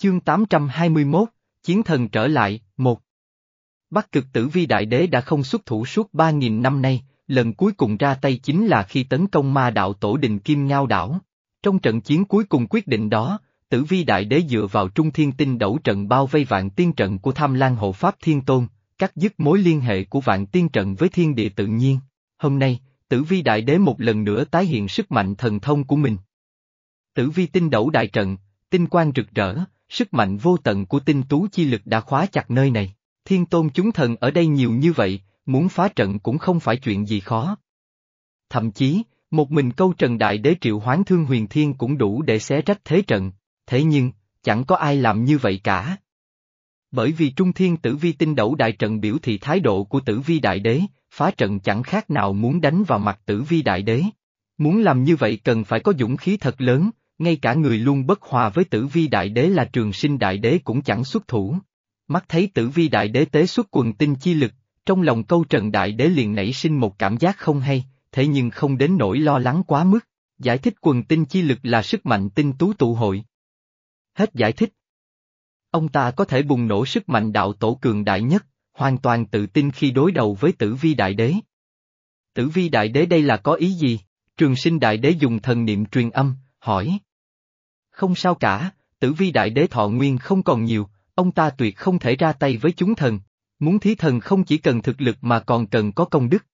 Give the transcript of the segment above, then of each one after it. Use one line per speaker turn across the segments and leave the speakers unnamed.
Chương 821, Chiến thần trở lại, một. Bắc cực tử vi đại đế đã không xuất thủ suốt 3.000 năm nay, lần cuối cùng ra tay chính là khi tấn công ma đạo tổ đình Kim Ngao đảo. Trong trận chiến cuối cùng quyết định đó, tử vi đại đế dựa vào trung thiên tinh đẩu trận bao vây vạn tiên trận của tham lan hộ pháp thiên tôn, cắt dứt mối liên hệ của vạn tiên trận với thiên địa tự nhiên. Hôm nay, tử vi đại đế một lần nữa tái hiện sức mạnh thần thông của mình. Tử vi tinh đẩu đại trận, tinh quang rực rỡ, sức mạnh vô tận của tinh tú chi lực đã khóa chặt nơi này. Thiên tôn chúng thần ở đây nhiều như vậy, muốn phá trận cũng không phải chuyện gì khó. Thậm chí, một mình câu trần đại đế triệu hoán thương huyền thiên cũng đủ để xé rách thế trận, thế nhưng, chẳng có ai làm như vậy cả. Bởi vì trung thiên tử vi tinh đẩu đại trận biểu thị thái độ của tử vi đại đế, phá trận chẳng khác nào muốn đánh vào mặt tử vi đại đế. Muốn làm như vậy cần phải có dũng khí thật lớn, ngay cả người luôn bất hòa với tử vi đại đế là trường sinh đại đế cũng chẳng xuất thủ. Mắt thấy tử vi đại đế tế xuất quần tinh chi lực, trong lòng câu trần đại đế liền nảy sinh một cảm giác không hay, thế nhưng không đến nỗi lo lắng quá mức, giải thích quần tinh chi lực là sức mạnh tinh tú tụ hội. Hết giải thích. Ông ta có thể bùng nổ sức mạnh đạo tổ cường đại nhất, hoàn toàn tự tin khi đối đầu với tử vi đại đế. Tử vi đại đế đây là có ý gì? Trường sinh đại đế dùng thần niệm truyền âm, hỏi. Không sao cả, tử vi đại đế thọ nguyên không còn nhiều, ông ta tuyệt không thể ra tay với chúng thần, muốn thí thần không chỉ cần thực lực mà còn cần có công đức.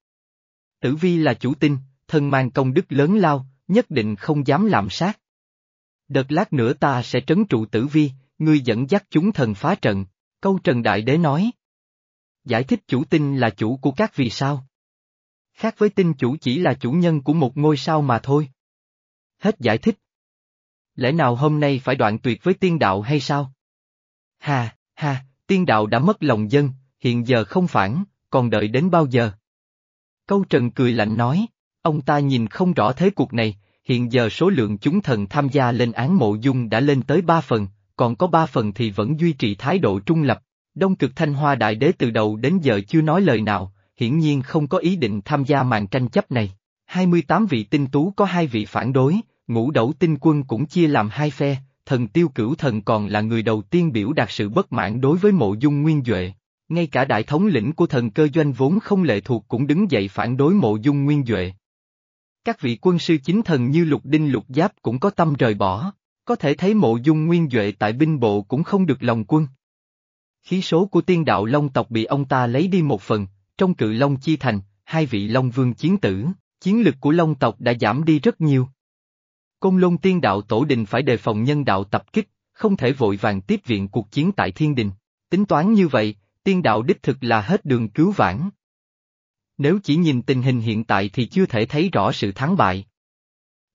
Tử vi là chủ tinh, thần mang công đức lớn lao, nhất định không dám làm sát. Đợt lát nữa ta sẽ trấn trụ tử vi, ngươi dẫn dắt chúng thần phá trận, câu Trần Đại Đế nói. Giải thích chủ tinh là chủ của các vì sao? Khác với tinh chủ chỉ là chủ nhân của một ngôi sao mà thôi. Hết giải thích. Lẽ nào hôm nay phải đoạn tuyệt với tiên đạo hay sao? Hà, hà, tiên đạo đã mất lòng dân, hiện giờ không phản, còn đợi đến bao giờ? Câu Trần cười lạnh nói, ông ta nhìn không rõ thế cuộc này, hiện giờ số lượng chúng thần tham gia lên án mộ dung đã lên tới ba phần, còn có ba phần thì vẫn duy trì thái độ trung lập. Đông cực thanh hoa đại đế từ đầu đến giờ chưa nói lời nào, hiển nhiên không có ý định tham gia màn tranh chấp này. 28 vị tinh tú có hai vị phản đối, ngũ đẩu tinh quân cũng chia làm hai phe, thần tiêu cửu thần còn là người đầu tiên biểu đạt sự bất mãn đối với mộ dung nguyên Duệ. Ngay cả đại thống lĩnh của thần cơ doanh vốn không lệ thuộc cũng đứng dậy phản đối mộ dung nguyên Duệ. Các vị quân sư chính thần như lục đinh lục giáp cũng có tâm rời bỏ, có thể thấy mộ dung nguyên Duệ tại binh bộ cũng không được lòng quân. Khí số của tiên đạo Long tộc bị ông ta lấy đi một phần, trong cự Long chi thành, hai vị Long vương chiến tử, chiến lực của Long tộc đã giảm đi rất nhiều. Côn lôn tiên đạo tổ đình phải đề phòng nhân đạo tập kích, không thể vội vàng tiếp viện cuộc chiến tại thiên đình. Tính toán như vậy, tiên đạo đích thực là hết đường cứu vãn. Nếu chỉ nhìn tình hình hiện tại thì chưa thể thấy rõ sự thắng bại.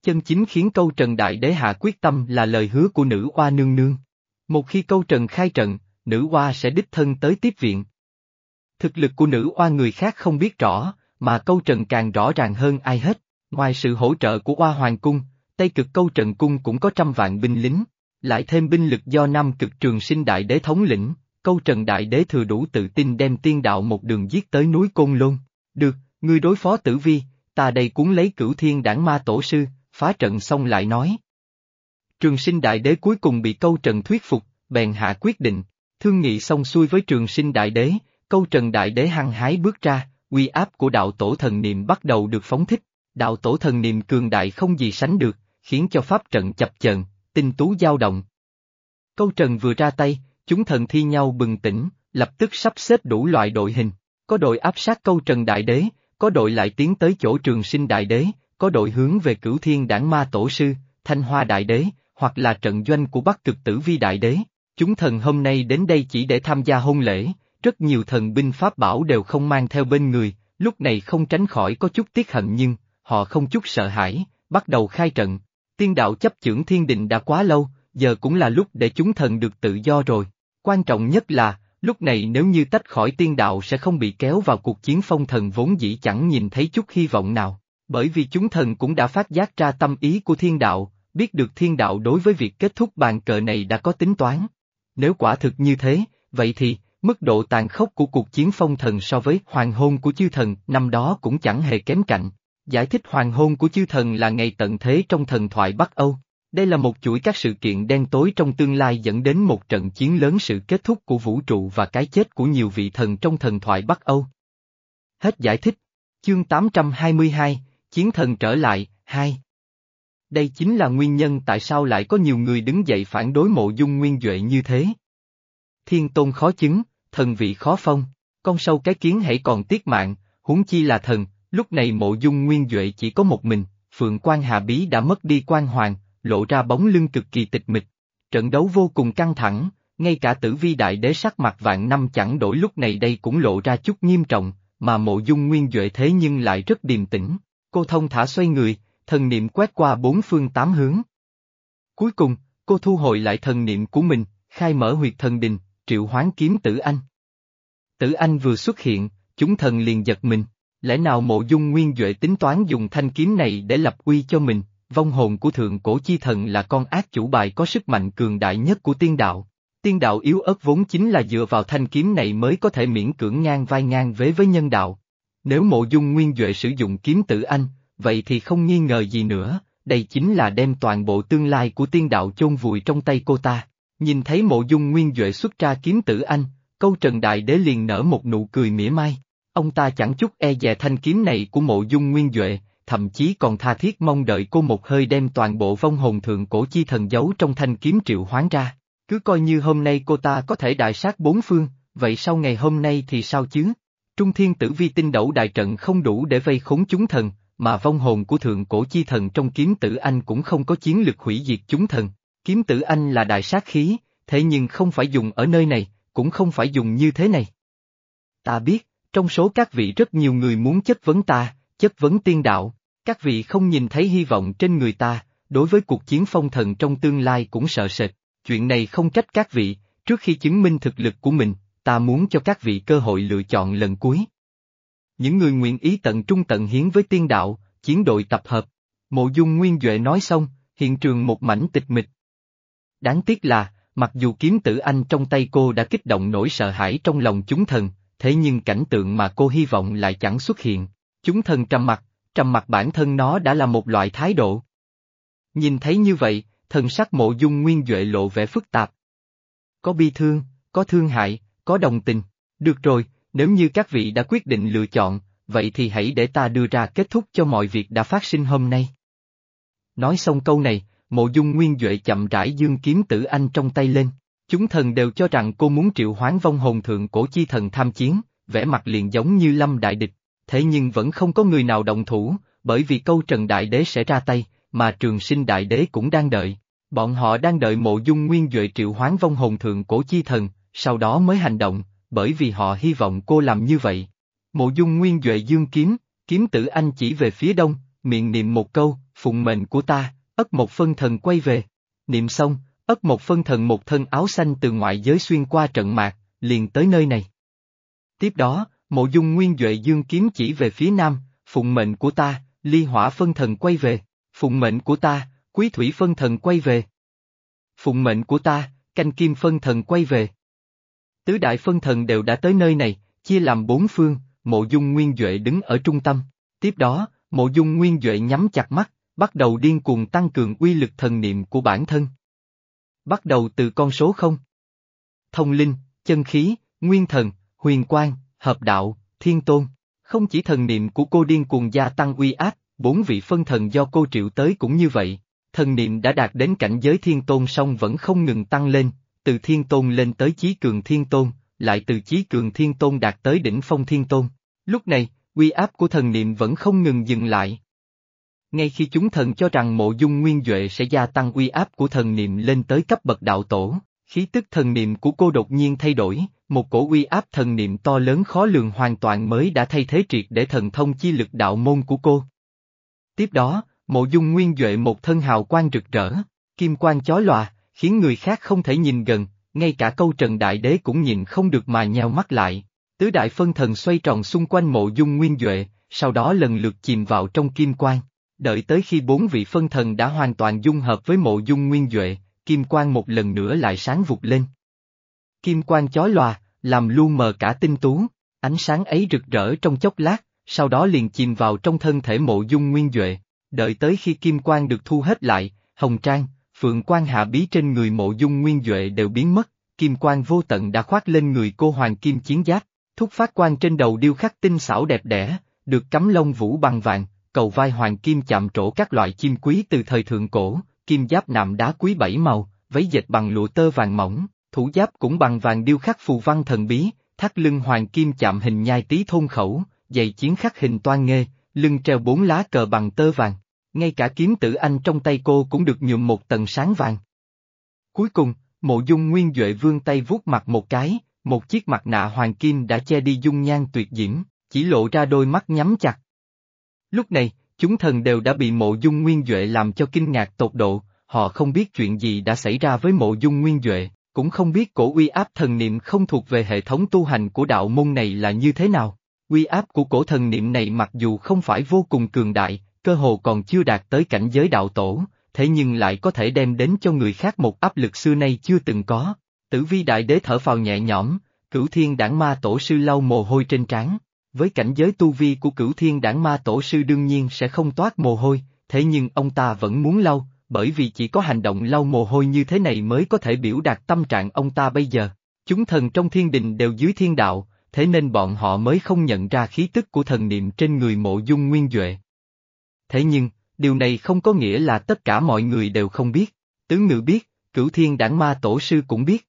Chân chính khiến câu trần đại đế hạ quyết tâm là lời hứa của nữ oa nương nương. Một khi câu trần khai trận, nữ oa sẽ đích thân tới tiếp viện. Thực lực của nữ oa người khác không biết rõ, mà câu trần càng rõ ràng hơn ai hết. Ngoài sự hỗ trợ của oa hoàng cung, Tây cực câu trận cung cũng có trăm vạn binh lính, lại thêm binh lực do Nam cực trường sinh đại đế thống lĩnh, câu trần đại đế thừa đủ tự tin đem tiên đạo một đường giết tới núi Côn Lôn. Được, ngươi đối phó tử vi, ta đây cuốn lấy cửu thiên đảng ma tổ sư, phá trận xong lại nói. Trường sinh đại đế cuối cùng bị câu trần thuyết phục, bèn hạ quyết định, thương nghị xong xuôi với trường sinh đại đế, câu trần đại đế hăng hái bước ra, uy áp của đạo tổ thần niệm bắt đầu được phóng thích, đạo tổ thần niệm cường đại không gì sánh được, khiến cho pháp trận chập chờn, tinh tú dao động. Câu trần vừa ra tay, chúng thần thi nhau bừng tỉnh, lập tức sắp xếp đủ loại đội hình, có đội áp sát câu trần đại đế, có đội lại tiến tới chỗ trường sinh đại đế, có đội hướng về cửu thiên đảng ma tổ sư, thanh hoa đại đế, hoặc là trận doanh của bắc cực tử vi đại đế. Chúng thần hôm nay đến đây chỉ để tham gia hôn lễ, rất nhiều thần binh pháp bảo đều không mang theo bên người, lúc này không tránh khỏi có chút tiếc hận nhưng, họ không chút sợ hãi, bắt đầu khai trận. Tiên đạo chấp chưởng thiên định đã quá lâu, giờ cũng là lúc để chúng thần được tự do rồi. Quan trọng nhất là, lúc này nếu như tách khỏi tiên đạo sẽ không bị kéo vào cuộc chiến phong thần vốn dĩ chẳng nhìn thấy chút hy vọng nào. Bởi vì chúng thần cũng đã phát giác ra tâm ý của thiên đạo, biết được thiên đạo đối với việc kết thúc bàn cờ này đã có tính toán. Nếu quả thực như thế, vậy thì, mức độ tàn khốc của cuộc chiến phong thần so với hoàng hôn của chư thần năm đó cũng chẳng hề kém cạnh. Giải thích hoàng hôn của chư thần là ngày tận thế trong thần thoại Bắc Âu. Đây là một chuỗi các sự kiện đen tối trong tương lai dẫn đến một trận chiến lớn sự kết thúc của vũ trụ và cái chết của nhiều vị thần trong thần thoại Bắc Âu. Hết giải thích. Chương 822, Chiến thần trở lại, 2 Đây chính là nguyên nhân tại sao lại có nhiều người đứng dậy phản đối mộ dung nguyên Duệ như thế. Thiên tôn khó chứng, thần vị khó phong, con sâu cái kiến hãy còn tiếc mạng, huống chi là thần, lúc này mộ dung nguyên Duệ chỉ có một mình, Phượng quan Hà Bí đã mất đi quan hoàng, lộ ra bóng lưng cực kỳ tịch mịch. Trận đấu vô cùng căng thẳng, ngay cả tử vi đại đế sắc mặt vạn năm chẳng đổi lúc này đây cũng lộ ra chút nghiêm trọng, mà mộ dung nguyên Duệ thế nhưng lại rất điềm tĩnh. Cô thông thả xoay người, thần niệm quét qua bốn phương tám hướng. Cuối cùng, cô thu hồi lại thần niệm của mình, khai mở huyệt thần đình, triệu hoán kiếm tử anh. Tử anh vừa xuất hiện, chúng thần liền giật mình, lẽ nào mộ dung nguyên Duệ tính toán dùng thanh kiếm này để lập uy cho mình, vong hồn của thượng cổ chi thần là con ác chủ bài có sức mạnh cường đại nhất của tiên đạo. Tiên đạo yếu ớt vốn chính là dựa vào thanh kiếm này mới có thể miễn cưỡng ngang vai ngang vế với nhân đạo. Nếu mộ dung nguyên Duệ sử dụng kiếm tử anh, vậy thì không nghi ngờ gì nữa, đây chính là đem toàn bộ tương lai của tiên đạo chôn vùi trong tay cô ta. Nhìn thấy mộ dung nguyên Duệ xuất ra kiếm tử anh, câu trần đại đế liền nở một nụ cười mỉa mai. Ông ta chẳng chút e dè thanh kiếm này của mộ dung nguyên Duệ, thậm chí còn tha thiết mong đợi cô một hơi đem toàn bộ vong hồn thượng cổ chi thần giấu trong thanh kiếm triệu hoán ra. Cứ coi như hôm nay cô ta có thể đại sát bốn phương, vậy sau ngày hôm nay thì sao chứ? Trung thiên tử vi tinh đẩu đại trận không đủ để vây khốn chúng thần, mà vong hồn của thượng cổ chi thần trong kiếm tử anh cũng không có chiến lực hủy diệt chúng thần. Kiếm tử anh là đại sát khí, thế nhưng không phải dùng ở nơi này, cũng không phải dùng như thế này. Ta biết, trong số các vị rất nhiều người muốn chất vấn ta, chất vấn tiên đạo, các vị không nhìn thấy hy vọng trên người ta, đối với cuộc chiến phong thần trong tương lai cũng sợ sệt, chuyện này không trách các vị, trước khi chứng minh thực lực của mình, ta muốn cho các vị cơ hội lựa chọn lần cuối. Những người nguyện ý tận trung tận hiến với tiên đạo, chiến đội tập hợp. Mộ dung Nguyên Duệ nói xong, hiện trường một mảnh tịch mịch. Đáng tiếc là, mặc dù kiếm tử anh trong tay cô đã kích động nỗi sợ hãi trong lòng chúng thần, thế nhưng cảnh tượng mà cô hy vọng lại chẳng xuất hiện. Chúng thần trầm mặt, trầm mặt bản thân nó đã là một loại thái độ. Nhìn thấy như vậy, thần sắc mộ dung nguyên Duệ lộ vẻ phức tạp. Có bi thương, có thương hại, có đồng tình. Được rồi, nếu như các vị đã quyết định lựa chọn, vậy thì hãy để ta đưa ra kết thúc cho mọi việc đã phát sinh hôm nay. Nói xong câu này, mộ dung nguyên Duệ chậm rãi dương kiếm tử anh trong tay lên. Chúng thần đều cho rằng cô muốn triệu hoán vong hồn thượng cổ chi thần tham chiến, vẻ mặt liền giống như lâm đại địch, thế nhưng vẫn không có người nào động thủ, bởi vì câu trần đại đế sẽ ra tay, mà trường sinh đại đế cũng đang đợi. Bọn họ đang đợi mộ dung nguyên Duệ triệu hoán vong hồn thượng cổ chi thần, sau đó mới hành động, bởi vì họ hy vọng cô làm như vậy. Mộ dung nguyên Duệ dương kiếm, kiếm tử anh chỉ về phía đông, miệng niệm một câu, phụng mệnh của ta, ất một phân thần quay về. Niệm xong, ất một phân thần một thân áo xanh từ ngoại giới xuyên qua trận mạc, liền tới nơi này. Tiếp đó, mộ dung nguyên Duệ dương kiếm chỉ về phía nam, phụng mệnh của ta, ly hỏa phân thần quay về, phụng mệnh của ta, quý thủy phân thần quay về. Phụng mệnh của ta, canh kim phân thần quay về. Tứ đại phân thần đều đã tới nơi này, chia làm bốn phương, mộ dung nguyên Duệ đứng ở trung tâm. Tiếp đó, mộ dung nguyên Duệ nhắm chặt mắt, bắt đầu điên cuồng tăng cường uy lực thần niệm của bản thân. Bắt đầu từ con số không. Thông linh, chân khí, nguyên thần, huyền quang, hợp đạo, thiên tôn. Không chỉ thần niệm của cô điên cuồng gia tăng uy áp, bốn vị phân thần do cô triệu tới cũng như vậy. Thần niệm đã đạt đến cảnh giới thiên tôn song vẫn không ngừng tăng lên, từ thiên tôn lên tới chí cường thiên tôn, lại từ chí cường thiên tôn đạt tới đỉnh phong thiên tôn. Lúc này, uy áp của thần niệm vẫn không ngừng dừng lại. Ngay khi chúng thần cho rằng mộ dung nguyên Duệ sẽ gia tăng uy áp của thần niệm lên tới cấp bậc đạo tổ, khí tức thần niệm của cô đột nhiên thay đổi, một cổ uy áp thần niệm to lớn khó lường hoàn toàn mới đã thay thế triệt để thần thông chi lực đạo môn của cô. Tiếp đó, mộ dung nguyên Duệ một thân hào quang rực rỡ, kim quang chói lòa, khiến người khác không thể nhìn gần, ngay cả câu trần đại đế cũng nhìn không được mà nheo mắt lại. Tứ đại phân thần xoay tròn xung quanh mộ dung nguyên Duệ, sau đó lần lượt chìm vào trong kim quang. Đợi tới khi bốn vị phân thần đã hoàn toàn dung hợp với mộ dung nguyên Duệ, kim quang một lần nữa lại sáng vụt lên. Kim quang chói lòa, làm lu mờ cả tinh tú, ánh sáng ấy rực rỡ trong chốc lát, sau đó liền chìm vào trong thân thể mộ dung nguyên Duệ. Đợi tới khi kim quang được thu hết lại, hồng trang, phượng quan hạ bí trên người mộ dung nguyên Duệ đều biến mất, kim quan vô tận đã khoác lên người cô hoàng kim chiến giáp, thúc phát quan trên đầu điêu khắc tinh xảo đẹp đẽ, được cắm lông vũ bằng vàng, cầu vai hoàng kim chạm trổ các loại chim quý từ thời thượng cổ, kim giáp nạm đá quý bảy màu, váy dệt bằng lụa tơ vàng mỏng, thủ giáp cũng bằng vàng điêu khắc phù văn thần bí, thắt lưng hoàng kim chạm hình nhai tí thôn khẩu, giày chiến khắc hình toan nghê, lưng treo bốn lá cờ bằng tơ vàng. Ngay cả kiếm tử anh trong tay cô cũng được nhuộm một tầng sáng vàng. Cuối cùng, mộ dung nguyên Duệ vương tay vuốt mặt một cái, một chiếc mặt nạ hoàng kim đã che đi dung nhan tuyệt diễm, chỉ lộ ra đôi mắt nhắm chặt. Lúc này, chúng thần đều đã bị mộ dung nguyên Duệ làm cho kinh ngạc tột độ, họ không biết chuyện gì đã xảy ra với mộ dung nguyên Duệ, cũng không biết cổ uy áp thần niệm không thuộc về hệ thống tu hành của đạo môn này là như thế nào. Uy áp của cổ thần niệm này mặc dù không phải vô cùng cường đại, cơ hồ còn chưa đạt tới cảnh giới đạo tổ, thế nhưng lại có thể đem đến cho người khác một áp lực xưa nay chưa từng có. Tử vi đại đế thở vào nhẹ nhõm, cửu thiên đảng ma tổ sư lau mồ hôi trên trán. Với cảnh giới tu vi của cửu thiên đảng ma tổ sư đương nhiên sẽ không toát mồ hôi, thế nhưng ông ta vẫn muốn lau, bởi vì chỉ có hành động lau mồ hôi như thế này mới có thể biểu đạt tâm trạng ông ta bây giờ. Chúng thần trong thiên đình đều dưới thiên đạo, thế nên bọn họ mới không nhận ra khí tức của thần niệm trên người mộ dung nguyên Duệ. Thế nhưng, điều này không có nghĩa là tất cả mọi người đều không biết, tướng ngữ biết, cửu thiên đảng ma tổ sư cũng biết.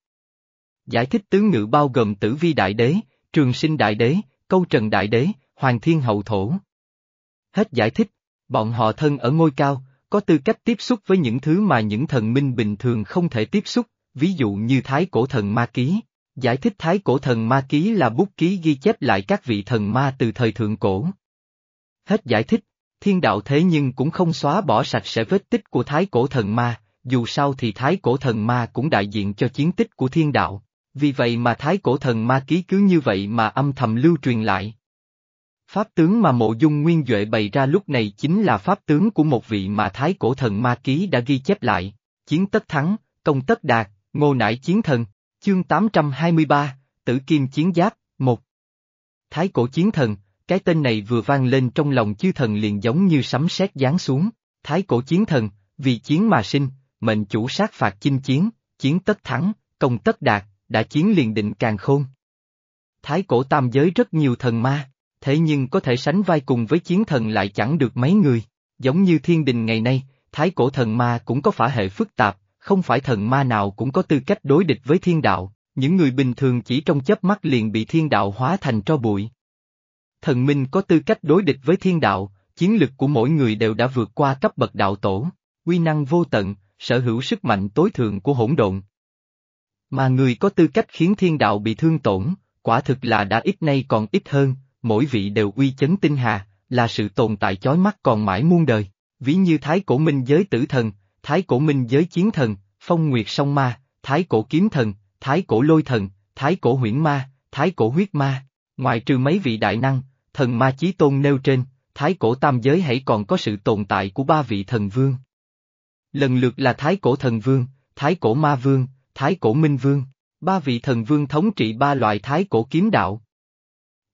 Giải thích tướng ngữ bao gồm tử vi đại đế, trường sinh đại đế, câu trần đại đế, hoàng thiên hậu thổ. Hết giải thích, bọn họ thân ở ngôi cao, có tư cách tiếp xúc với những thứ mà những thần minh bình thường không thể tiếp xúc, ví dụ như thái cổ thần ma ký. Giải thích thái cổ thần ma ký là bút ký ghi chép lại các vị thần ma từ thời thượng cổ. Hết giải thích, thiên đạo thế nhưng cũng không xóa bỏ sạch sẽ vết tích của thái cổ thần ma, dù sao thì thái cổ thần ma cũng đại diện cho chiến tích của thiên đạo, vì vậy mà thái cổ thần ma ký cứ như vậy mà âm thầm lưu truyền lại. Pháp tướng mà mộ dung nguyên Duệ bày ra lúc này chính là pháp tướng của một vị mà thái cổ thần ma ký đã ghi chép lại, chiến tất thắng, công tất đạt, ngô nải chiến thần, chương 823, tử kim chiến giáp, một. Thái cổ chiến thần, cái tên này vừa vang lên trong lòng chư thần liền giống như sấm sét giáng xuống, thái cổ chiến thần, vì chiến mà sinh, mệnh chủ sát phạt chinh chiến, chiến tất thắng, công tất đạt, đã chiến liền định càng khôn. Thái cổ tam giới rất nhiều thần ma, thế nhưng có thể sánh vai cùng với chiến thần lại chẳng được mấy người, giống như thiên đình ngày nay, thái cổ thần ma cũng có phả hệ phức tạp, không phải thần ma nào cũng có tư cách đối địch với thiên đạo, những người bình thường chỉ trong chớp mắt liền bị thiên đạo hóa thành tro bụi. Thần minh có tư cách đối địch với thiên đạo, chiến lực của mỗi người đều đã vượt qua cấp bậc đạo tổ, quy năng vô tận, sở hữu sức mạnh tối thượng của hỗn độn. Mà người có tư cách khiến thiên đạo bị thương tổn, quả thực là đã ít nay còn ít hơn, mỗi vị đều uy chấn tinh hà, là sự tồn tại chói mắt còn mãi muôn đời, ví như thái cổ minh giới tử thần, thái cổ minh giới chiến thần, phong nguyệt song ma, thái cổ kiếm thần, thái cổ lôi thần, thái cổ huyễn ma, thái cổ huyết ma, ngoài trừ mấy vị đại năng, thần ma chí tôn nêu trên, thái cổ tam giới hãy còn có sự tồn tại của ba vị thần vương. Lần lượt là thái cổ thần vương, thái cổ ma vương, thái cổ minh vương, ba vị thần vương thống trị ba loại thái cổ kiếm đạo.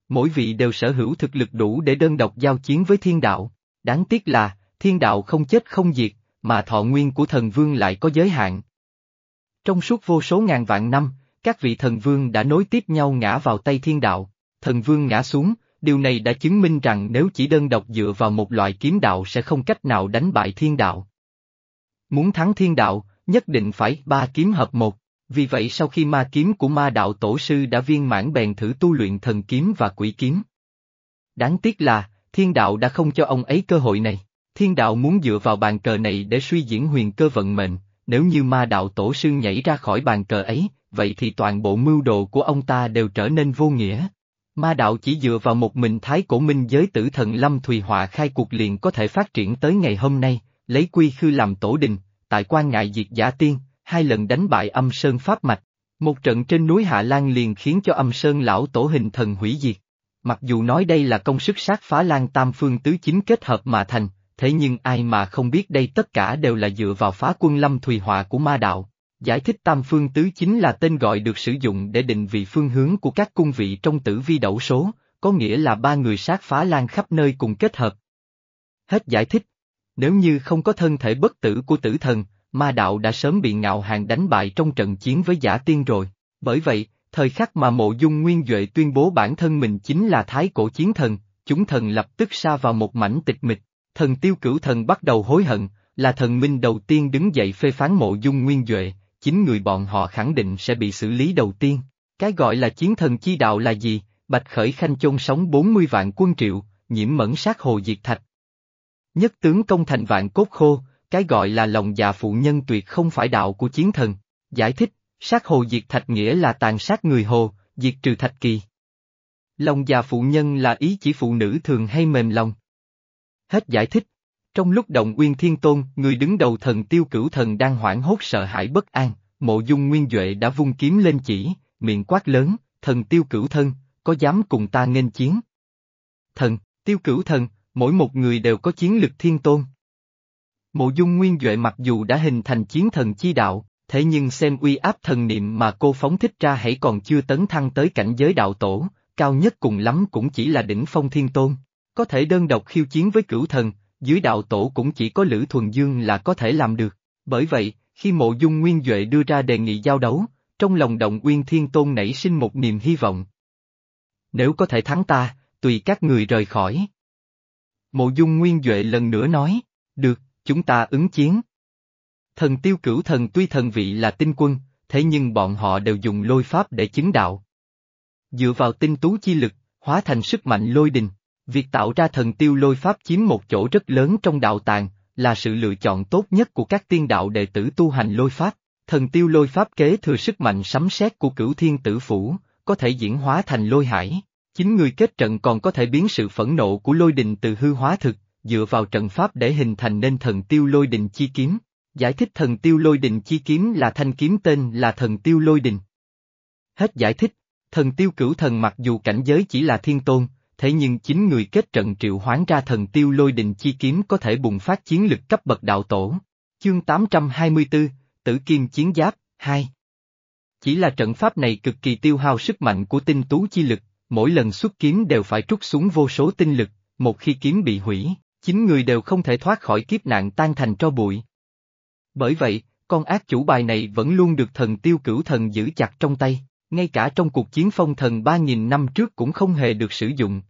Mỗi vị đều sở hữu thực lực đủ để đơn độc giao chiến với thiên đạo, đáng tiếc là, thiên đạo không chết không diệt, mà thọ nguyên của thần vương lại có giới hạn. Trong suốt vô số ngàn vạn năm, các vị thần vương đã nối tiếp nhau ngã vào tay thiên đạo, thần vương ngã xuống, điều này đã chứng minh rằng nếu chỉ đơn độc dựa vào một loại kiếm đạo sẽ không cách nào đánh bại thiên đạo. Muốn thắng thiên đạo, nhất định phải ba kiếm hợp một, vì vậy sau khi ma kiếm của ma đạo tổ sư đã viên mãn bèn thử tu luyện thần kiếm và quỷ kiếm. Đáng tiếc là, thiên đạo đã không cho ông ấy cơ hội này. Thiên đạo muốn dựa vào bàn cờ này để suy diễn huyền cơ vận mệnh, nếu như ma đạo tổ sư nhảy ra khỏi bàn cờ ấy, vậy thì toàn bộ mưu đồ của ông ta đều trở nên vô nghĩa. Ma đạo chỉ dựa vào một mình thái cổ minh giới tử thần Lâm Thùy Họa khai cuộc liền có thể phát triển tới ngày hôm nay, lấy quy khư làm tổ đình, tại quan ngại diệt giả tiên, hai lần đánh bại âm sơn pháp mạch. Một trận trên núi Hạ Lan liền khiến cho âm sơn lão tổ hình thần hủy diệt. Mặc dù nói đây là công sức sát phá lan tam phương tứ chính kết hợp mà thành, thế nhưng ai mà không biết đây tất cả đều là dựa vào phá quân lâm thùy họa của ma đạo. Giải thích tam phương tứ chính là tên gọi được sử dụng để định vị phương hướng của các cung vị trong tử vi đẩu số, có nghĩa là ba người sát phá lan khắp nơi cùng kết hợp. Hết giải thích. Nếu như không có thân thể bất tử của tử thần, ma đạo đã sớm bị ngạo hàng đánh bại trong trận chiến với giả tiên rồi. Bởi vậy, thời khắc mà mộ dung nguyên Duệ tuyên bố bản thân mình chính là thái cổ chiến thần, chúng thần lập tức sa vào một mảnh tịch mịch. Thần tiêu cửu thần bắt đầu hối hận, là thần minh đầu tiên đứng dậy phê phán mộ dung nguyên Duệ, chính người bọn họ khẳng định sẽ bị xử lý đầu tiên. Cái gọi là chiến thần chi đạo là gì? Bạch Khởi Khanh chôn sống 40 vạn quân triệu, nhiễm mẫn sát hồ diệt thạch. Nhất tướng công thành vạn cốt khô, cái gọi là lòng già phụ nhân tuyệt không phải đạo của chiến thần. Giải thích, sát hồ diệt thạch nghĩa là tàn sát người hồ, diệt trừ thạch kỳ. Lòng già phụ nhân là ý chỉ phụ nữ thường hay mềm lòng. Hết giải thích. Trong lúc động uyên thiên tôn, người đứng đầu thần tiêu cửu thần đang hoảng hốt sợ hãi bất an, mộ dung nguyên Duệ đã vung kiếm lên chỉ, miệng quát lớn, thần tiêu cửu thân, có dám cùng ta nghênh chiến? Thần, tiêu cửu thần, mỗi một người đều có chiến lực thiên tôn. Mộ dung nguyên Duệ mặc dù đã hình thành chiến thần chi đạo, thế nhưng xem uy áp thần niệm mà cô phóng thích ra hãy còn chưa tấn thăng tới cảnh giới đạo tổ, cao nhất cùng lắm cũng chỉ là đỉnh phong thiên tôn. Có thể đơn độc khiêu chiến với cửu thần, dưới đạo tổ cũng chỉ có Lữ Thuần Dương là có thể làm được. Bởi vậy, khi mộ dung nguyên Duệ đưa ra đề nghị giao đấu, trong lòng động uyên thiên tôn nảy sinh một niềm hy vọng. Nếu có thể thắng ta, tùy các người rời khỏi. Mộ dung nguyên Duệ lần nữa nói, được, chúng ta ứng chiến. Thần tiêu cửu thần tuy thần vị là tinh quân, thế nhưng bọn họ đều dùng lôi pháp để chứng đạo. Dựa vào tinh tú chi lực, hóa thành sức mạnh lôi đình, việc tạo ra thần tiêu lôi pháp chiếm một chỗ rất lớn trong đạo tàng, là sự lựa chọn tốt nhất của các tiên đạo đệ tử tu hành lôi pháp. Thần tiêu lôi pháp kế thừa sức mạnh sấm sét của cửu thiên tử phủ, có thể diễn hóa thành lôi hải. Chính người kết trận còn có thể biến sự phẫn nộ của lôi đình từ hư hóa thực, dựa vào trận pháp để hình thành nên thần tiêu lôi đình chi kiếm. Giải thích thần tiêu lôi đình chi kiếm là thanh kiếm tên là thần tiêu lôi đình. Hết giải thích, thần tiêu cửu thần mặc dù cảnh giới chỉ là thiên tôn, thế nhưng chính người kết trận triệu hoán ra thần tiêu lôi đình chi kiếm có thể bùng phát chiến lực cấp bậc đạo tổ. Chương 824, Tử Kim Chiến Giáp, 2 Chỉ là trận pháp này cực kỳ tiêu hao sức mạnh của tinh tú chi lực, mỗi lần xuất kiếm đều phải trút xuống vô số tinh lực, một khi kiếm bị hủy, chính người đều không thể thoát khỏi kiếp nạn tan thành tro bụi. Bởi vậy, con ác chủ bài này vẫn luôn được thần tiêu cửu thần giữ chặt trong tay, ngay cả trong cuộc chiến phong thần 3.000 năm trước cũng không hề được sử dụng.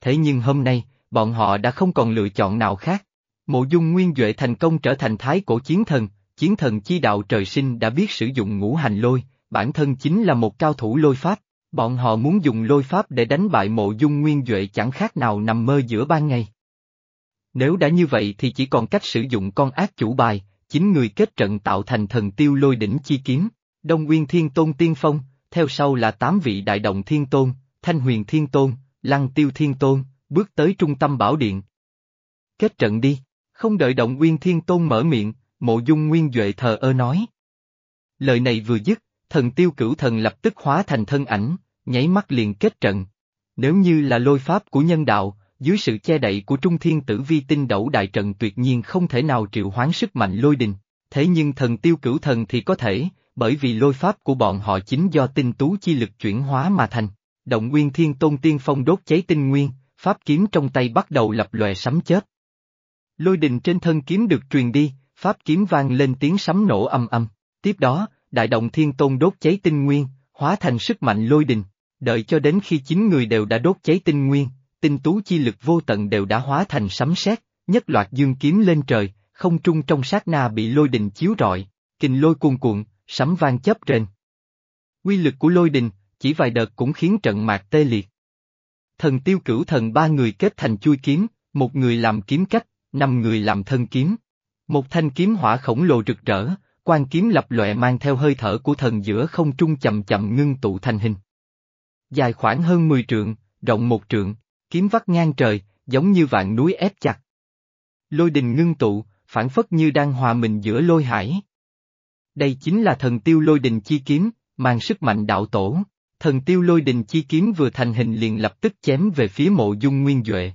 Thế nhưng hôm nay, bọn họ đã không còn lựa chọn nào khác. Mộ dung nguyên Duệ thành công trở thành thái cổ chiến thần, chiến thần chi đạo trời sinh đã biết sử dụng ngũ hành lôi, bản thân chính là một cao thủ lôi pháp. Bọn họ muốn dùng lôi pháp để đánh bại mộ dung nguyên Duệ chẳng khác nào nằm mơ giữa ban ngày. Nếu đã như vậy thì chỉ còn cách sử dụng con ác chủ bài, chính người kết trận tạo thành thần tiêu lôi đỉnh chi kiếm, Đông Nguyên Thiên Tôn Tiên Phong, theo sau là tám vị đại động Thiên Tôn, Thanh Huyền Thiên Tôn, Lăng Tiêu Thiên Tôn, bước tới trung tâm bảo điện. Kết trận đi, không đợi động Nguyên Thiên Tôn mở miệng, mộ dung Nguyên Duệ thờ ơ nói. Lời này vừa dứt, thần tiêu cửu thần lập tức hóa thành thân ảnh, nháy mắt liền kết trận. Nếu như là lôi pháp của nhân đạo, dưới sự che đậy của trung thiên tử vi tinh đẩu đại trận tuyệt nhiên không thể nào triệu hoán sức mạnh lôi đình, thế nhưng thần tiêu cửu thần thì có thể, bởi vì lôi pháp của bọn họ chính do tinh tú chi lực chuyển hóa mà thành. Động nguyên thiên tôn tiên phong đốt cháy tinh nguyên, pháp kiếm trong tay bắt đầu lập lòe sấm chớp. Lôi đình trên thân kiếm được truyền đi, pháp kiếm vang lên tiếng sấm nổ âm âm. Tiếp đó, đại động thiên tôn đốt cháy tinh nguyên, hóa thành sức mạnh lôi đình. Đợi cho đến khi chín người đều đã đốt cháy tinh nguyên, tinh tú chi lực vô tận đều đã hóa thành sấm sét, nhất loạt dương kiếm lên trời, không trung trong sát na bị lôi đình chiếu rọi, kình lôi cuồn cuộn, sấm vang chớp trên. Quy lực của lôi đình, chỉ vài đợt cũng khiến trận mạc tê liệt. Thần tiêu cửu thần ba người kết thành chui kiếm, một người làm kiếm cách, năm người làm thân kiếm. Một thanh kiếm hỏa khổng lồ rực rỡ, quan kiếm lập lòe mang theo hơi thở của thần giữa không trung chậm chậm ngưng tụ thành hình. Dài khoảng hơn 10 trượng, rộng một trượng, kiếm vắt ngang trời, giống như vạn núi ép chặt. Lôi đình ngưng tụ, phản phất như đang hòa mình giữa lôi hải. Đây chính là thần tiêu lôi đình chi kiếm, mang sức mạnh đạo tổ. Thần tiêu lôi đình chi kiếm vừa thành hình liền lập tức chém về phía mộ dung nguyên Duệ.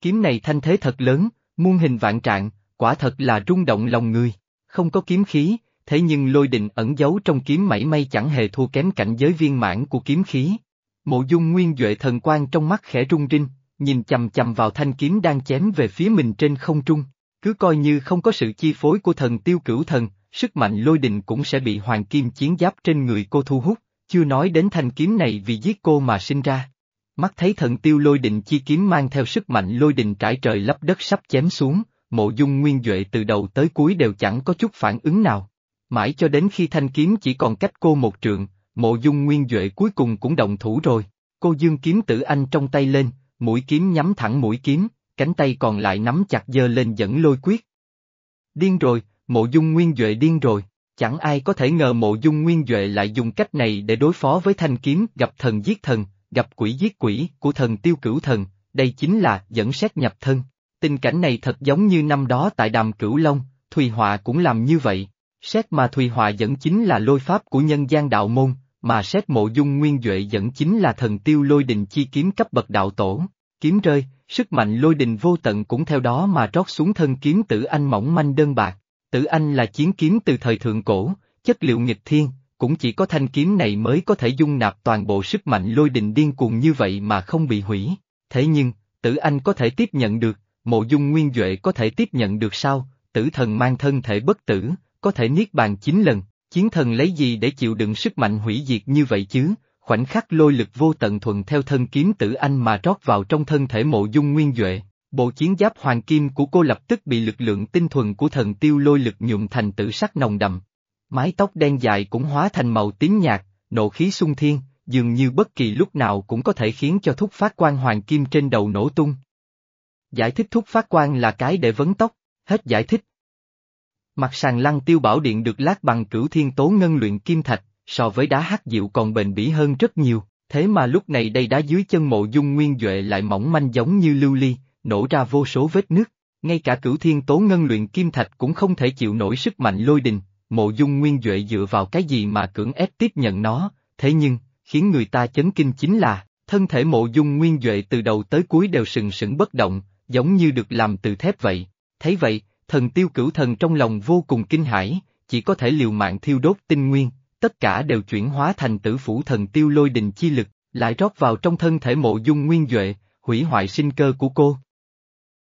Kiếm này thanh thế thật lớn, muôn hình vạn trạng, quả thật là rung động lòng người, không có kiếm khí, thế nhưng lôi đình ẩn giấu trong kiếm mảy may chẳng hề thua kém cảnh giới viên mãn của kiếm khí. Mộ dung nguyên Duệ thần quang trong mắt khẽ rung rinh, nhìn chầm chầm vào thanh kiếm đang chém về phía mình trên không trung. Cứ coi như không có sự chi phối của thần tiêu cửu thần, sức mạnh lôi đình cũng sẽ bị hoàng kim chiến giáp trên người cô thu hút, chưa nói đến thanh kiếm này vì giết cô mà sinh ra. Mắt thấy thần tiêu lôi đình chi kiếm mang theo sức mạnh lôi đình trải trời lấp đất sắp chém xuống, mộ dung nguyên Duệ từ đầu tới cuối đều chẳng có chút phản ứng nào. Mãi cho đến khi thanh kiếm chỉ còn cách cô một trượng, mộ dung nguyên Duệ cuối cùng cũng động thủ rồi. Cô dương kiếm tử anh trong tay lên, mũi kiếm nhắm thẳng mũi kiếm, cánh tay còn lại nắm chặt giơ lên dẫn lôi quyết. Điên rồi, mộ dung nguyên Duệ điên rồi, chẳng ai có thể ngờ mộ dung nguyên Duệ lại dùng cách này để đối phó với thanh kiếm gặp thần giết thần, gặp quỷ giết quỷ của thần tiêu cửu thần, đây chính là dẫn xét nhập thân. Tình cảnh này thật giống như năm đó tại đàm cửu Long, Thùy Họa cũng làm như vậy. Xét mà Thùy Họa dẫn chính là lôi pháp của nhân gian đạo môn, mà xét mộ dung nguyên Duệ dẫn chính là thần tiêu lôi đình chi kiếm cấp bậc đạo tổ. Kiếm rơi, sức mạnh lôi đình vô tận cũng theo đó mà trót xuống thân kiếm tử anh mỏng manh đơn bạc. Tử anh là chiến kiếm từ thời thượng cổ, chất liệu nghịch thiên, cũng chỉ có thanh kiếm này mới có thể dung nạp toàn bộ sức mạnh lôi đình điên cuồng như vậy mà không bị hủy. Thế nhưng, tử anh có thể tiếp nhận được, mộ dung nguyên Duệ có thể tiếp nhận được sao, tử thần mang thân thể bất tử, có thể niết bàn chín lần, chiến thần lấy gì để chịu đựng sức mạnh hủy diệt như vậy chứ, khoảnh khắc lôi lực vô tận thuận theo thân kiếm tử anh mà rót vào trong thân thể mộ dung nguyên Duệ. Bộ chiến giáp hoàng kim của cô lập tức bị lực lượng tinh thuần của thần tiêu lôi lực nhuộm thành tử sắc nồng đậm. Mái tóc đen dài cũng hóa thành màu tím nhạt, nộ khí sung thiên, dường như bất kỳ lúc nào cũng có thể khiến cho thúc phát quan hoàng kim trên đầu nổ tung. Giải thích thúc phát quan là cái để vấn tóc, hết giải thích. Mặt sàn lăng tiêu bảo điện được lát bằng cửu thiên tố ngân luyện kim thạch, so với đá hắc diệu còn bền bỉ hơn rất nhiều, thế mà lúc này đây đá dưới chân mộ dung nguyên Duệ lại mỏng manh giống như lưu ly, nổ ra vô số vết nước, ngay cả cửu thiên tố ngân luyện kim thạch cũng không thể chịu nổi sức mạnh lôi đình, mộ dung nguyên Duệ dựa vào cái gì mà cưỡng ép tiếp nhận nó, thế nhưng, khiến người ta chấn kinh chính là, thân thể mộ dung nguyên Duệ từ đầu tới cuối đều sừng sững bất động, giống như được làm từ thép vậy. Thấy vậy, thần tiêu cửu thần trong lòng vô cùng kinh hãi, chỉ có thể liều mạng thiêu đốt tinh nguyên, tất cả đều chuyển hóa thành tử phủ thần tiêu lôi đình chi lực, lại rót vào trong thân thể mộ dung nguyên Duệ, hủy hoại sinh cơ của cô.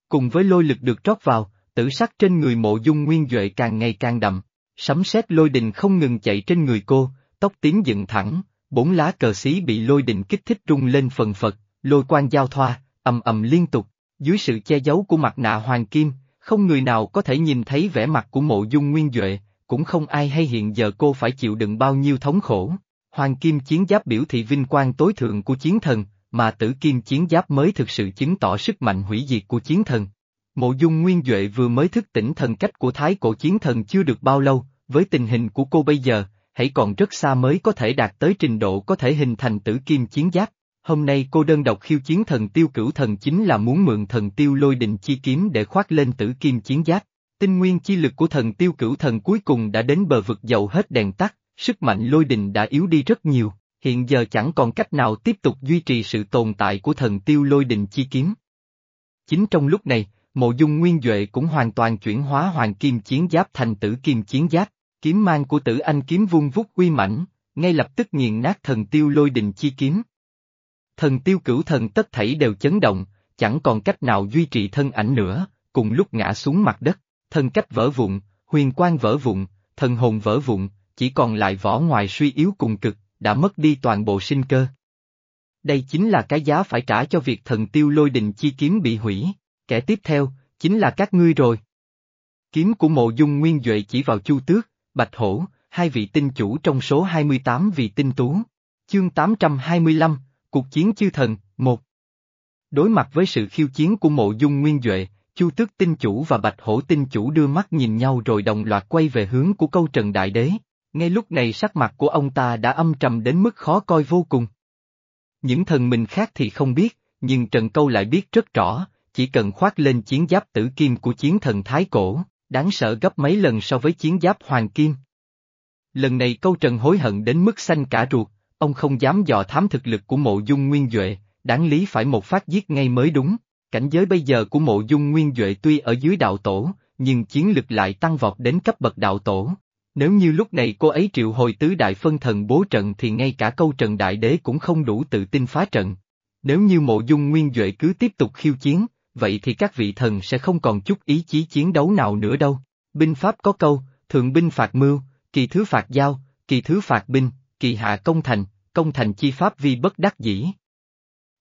Cùng với lôi lực được rót vào, tử sắc trên người mộ dung nguyên Duệ càng ngày càng đậm, sấm sét lôi đình không ngừng chạy trên người cô, tóc tím dựng thẳng, bốn lá cờ xí bị lôi đình kích thích rung lên phần phật, lôi quang giao thoa, ầm ầm liên tục, dưới sự che giấu của mặt nạ hoàng kim, không người nào có thể nhìn thấy vẻ mặt của mộ dung nguyên Duệ, cũng không ai hay hiện giờ cô phải chịu đựng bao nhiêu thống khổ. Hoàng kim chiến giáp biểu thị vinh quang tối thượng của chiến thần, mà tử kim chiến giáp mới thực sự chứng tỏ sức mạnh hủy diệt của chiến thần. Mộ dung nguyên Duệ vừa mới thức tỉnh thần cách của thái cổ chiến thần chưa được bao lâu, với tình hình của cô bây giờ, hãy còn rất xa mới có thể đạt tới trình độ có thể hình thành tử kim chiến giáp. Hôm nay cô đơn độc khiêu chiến thần tiêu cửu thần chính là muốn mượn thần tiêu lôi đình chi kiếm để khoác lên tử kim chiến giáp. Tinh nguyên chi lực của thần tiêu cửu thần cuối cùng đã đến bờ vực dầu hết đèn tắt, sức mạnh lôi đình đã yếu đi rất nhiều, hiện giờ chẳng còn cách nào tiếp tục duy trì sự tồn tại của thần tiêu lôi đình chi kiếm. Chính trong lúc này, mộ dung nguyên Duệ cũng hoàn toàn chuyển hóa hoàng kim chiến giáp thành tử kim chiến giáp, kiếm mang của tử anh kiếm vung vút uy mãnh, ngay lập tức nghiền nát thần tiêu lôi đình chi kiếm. Thần tiêu cửu thần tất thảy đều chấn động, chẳng còn cách nào duy trì thân ảnh nữa, cùng lúc ngã xuống mặt đất, thân cách vỡ vụn, huyền quang vỡ vụn, thần hồn vỡ vụn, chỉ còn lại vỏ ngoài suy yếu cùng cực, đã mất đi toàn bộ sinh cơ. Đây chính là cái giá phải trả cho việc thần tiêu lôi đình chi kiếm bị hủy, kẻ tiếp theo, chính là các ngươi rồi. Kiếm của mộ dung nguyên Duệ chỉ vào chu tước, bạch hổ, hai vị tinh chủ trong số 28 vị tinh tú. Chương 825, Cuộc chiến chư thần, 1 Đối mặt với sự khiêu chiến của mộ dung nguyên Duệ, Chu tước tinh chủ và bạch hổ tinh chủ đưa mắt nhìn nhau rồi đồng loạt quay về hướng của câu trần đại đế. Ngay lúc này sắc mặt của ông ta đã âm trầm đến mức khó coi vô cùng. Những thần mình khác thì không biết, nhưng Trần Câu lại biết rất rõ, chỉ cần khoác lên chiến giáp tử kim của chiến thần Thái Cổ, đáng sợ gấp mấy lần so với chiến giáp Hoàng Kim. Lần này câu Trần hối hận đến mức xanh cả ruột, ông không dám dò thám thực lực của mộ dung nguyên Duệ, đáng lý phải một phát giết ngay mới đúng. Cảnh giới bây giờ của mộ dung nguyên Duệ tuy ở dưới đạo tổ, nhưng chiến lực lại tăng vọt đến cấp bậc đạo tổ. Nếu như lúc này cô ấy triệu hồi tứ đại phân thần bố trận thì ngay cả câu trần đại đế cũng không đủ tự tin phá trận. Nếu như mộ dung nguyên Duệ cứ tiếp tục khiêu chiến, vậy thì các vị thần sẽ không còn chút ý chí chiến đấu nào nữa đâu. Binh pháp có câu, thượng binh phạt mưu, kỳ thứ phạt giao, kỳ thứ phạt binh, kỳ hạ công thành, công thành chi pháp vi bất đắc dĩ.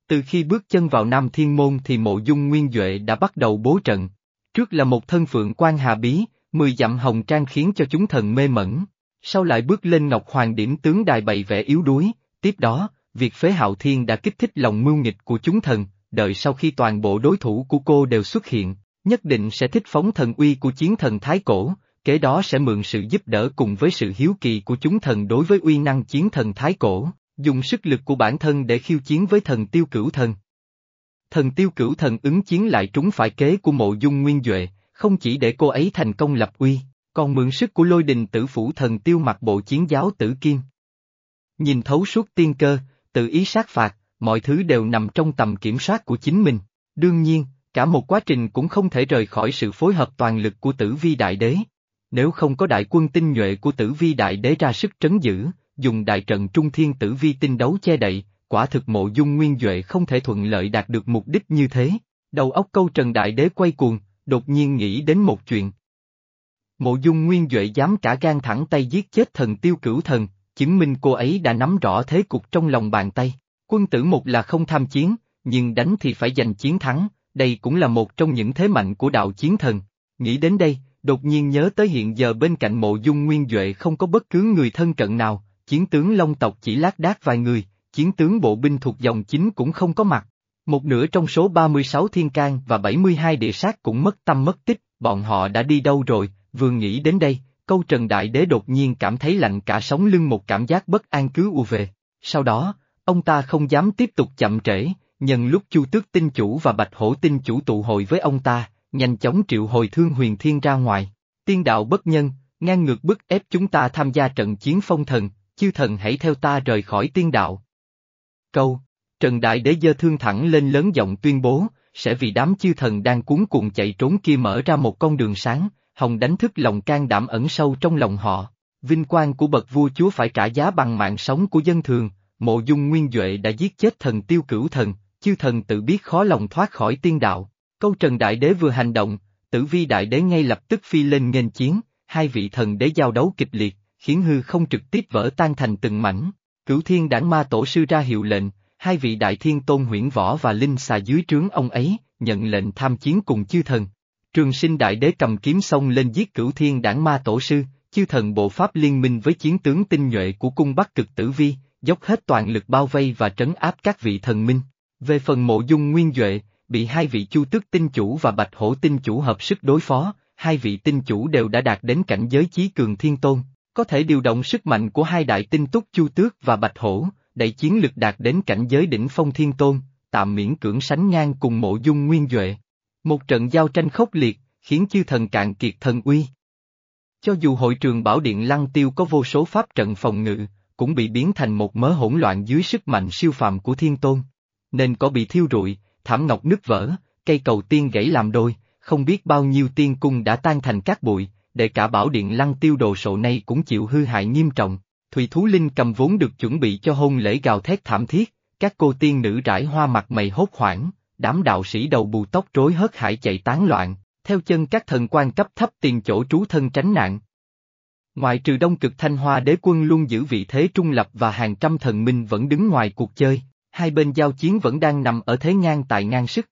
Từ khi bước chân vào Nam Thiên Môn thì mộ dung nguyên Duệ đã bắt đầu bố trận. Trước là một thân phượng quan hà bí, mười dặm hồng trang khiến cho chúng thần mê mẩn. Sau lại bước lên Ngọc Hoàng điểm tướng đài bày vẽ yếu đuối, tiếp đó, việc phế hạo thiên đã kích thích lòng mưu nghịch của chúng thần, đợi sau khi toàn bộ đối thủ của cô đều xuất hiện, nhất định sẽ thích phóng thần uy của chiến thần Thái Cổ, kế đó sẽ mượn sự giúp đỡ cùng với sự hiếu kỳ của chúng thần đối với uy năng chiến thần Thái Cổ, dùng sức lực của bản thân để khiêu chiến với thần tiêu cửu thần. Thần tiêu cửu thần ứng chiến lại trúng phải kế của mộ dung nguyên Duệ, không chỉ để cô ấy thành công lập uy, còn mượn sức của lôi đình tử phủ thần tiêu mặc bộ chiến giáo tử kim. Nhìn thấu suốt tiên cơ, tự ý sát phạt, mọi thứ đều nằm trong tầm kiểm soát của chính mình. Đương nhiên, cả một quá trình cũng không thể rời khỏi sự phối hợp toàn lực của tử vi đại đế. Nếu không có đại quân tinh nhuệ của tử vi đại đế ra sức trấn giữ, dùng đại trận trung thiên tử vi tinh đấu che đậy, quả thực mộ dung nguyên Duệ không thể thuận lợi đạt được mục đích như thế. Đầu óc câu trần đại đế quay cuồng, đột nhiên nghĩ đến một chuyện. Mộ dung nguyên Duệ dám cả gan thẳng tay giết chết thần tiêu cửu thần, chứng minh cô ấy đã nắm rõ thế cục trong lòng bàn tay. Quân tử một là không tham chiến, nhưng đánh thì phải giành chiến thắng, đây cũng là một trong những thế mạnh của đạo chiến thần. Nghĩ đến đây, đột nhiên nhớ tới hiện giờ bên cạnh mộ dung nguyên Duệ không có bất cứ người thân cận nào, chiến tướng Long tộc chỉ lác đác vài người, chiến tướng bộ binh thuộc dòng chính cũng không có mặt. Một nửa trong số 36 thiên can và 72 địa sát cũng mất tâm mất tích, bọn họ đã đi đâu rồi, vừa nghĩ đến đây, câu Trần Đại Đế đột nhiên cảm thấy lạnh cả sống lưng một cảm giác bất an cứ u về. Sau đó, ông ta không dám tiếp tục chậm trễ, nhân lúc Chu Tước Tinh Chủ và Bạch Hổ Tinh Chủ tụ hội với ông ta, nhanh chóng triệu hồi Thương Huyền Thiên ra ngoài. Tiên đạo bất nhân, ngang ngược bức ép chúng ta tham gia trận chiến phong thần, chư thần hãy theo ta rời khỏi tiên đạo. Câu, Trần Đại Đế dơ thương thẳng lên lớn giọng tuyên bố, sẽ vì đám chư thần đang cuốn cuồng chạy trốn kia mở ra một con đường sáng, hồng đánh thức lòng can đảm ẩn sâu trong lòng họ. Vinh quang của bậc vua chúa phải trả giá bằng mạng sống của dân thường, mộ dung nguyên Duệ đã giết chết thần tiêu cửu thần, chư thần tự biết khó lòng thoát khỏi tiên đạo. Câu Trần Đại Đế vừa hành động, tử vi Đại Đế ngay lập tức phi lên nghênh chiến, hai vị thần đế giao đấu kịch liệt, khiến hư không trực tiếp vỡ tan thành từng mảnh. Cửu thiên đảng ma tổ sư ra hiệu lệnh, hai vị đại thiên tôn huyễn võ và linh xà dưới trướng ông ấy, nhận lệnh tham chiến cùng chư thần. Trường sinh đại đế cầm kiếm xông lên giết cửu thiên đảng ma tổ sư, chư thần bộ pháp liên minh với chiến tướng tinh nhuệ của cung bắc cực tử vi, dốc hết toàn lực bao vây và trấn áp các vị thần minh. Về phần mộ dung nguyên Duệ, bị hai vị chu tước tinh chủ và bạch hổ tinh chủ hợp sức đối phó, hai vị tinh chủ đều đã đạt đến cảnh giới chí cường thiên tôn, có thể điều động sức mạnh của hai đại tinh túc chu tước và bạch hổ, đẩy chiến lực đạt đến cảnh giới đỉnh phong thiên tôn, tạm miễn cưỡng sánh ngang cùng mộ dung nguyên Duệ. Một trận giao tranh khốc liệt, khiến chư thần cạn kiệt thần uy. Cho dù hội trường bảo điện lăng tiêu có vô số pháp trận phòng ngự, cũng bị biến thành một mớ hỗn loạn dưới sức mạnh siêu phàm của thiên tôn. Nên có bị thiêu rụi, thảm ngọc nứt vỡ, cây cầu tiên gãy làm đôi, không biết bao nhiêu tiên cung đã tan thành cát bụi, để cả bảo điện lăng tiêu đồ sộ này cũng chịu hư hại nghiêm trọng. Thủy Thú Linh cầm vốn được chuẩn bị cho hôn lễ gào thét thảm thiết, các cô tiên nữ rải hoa mặt mày hốt hoảng, đám đạo sĩ đầu bù tóc rối hớt hải chạy tán loạn, theo chân các thần quan cấp thấp tìm chỗ trú thân tránh nạn. Ngoài trừ đông cực thanh hoa đế quân luôn giữ vị thế trung lập và hàng trăm thần minh vẫn đứng ngoài cuộc chơi, hai bên giao chiến vẫn đang nằm ở thế ngang tại ngang sức.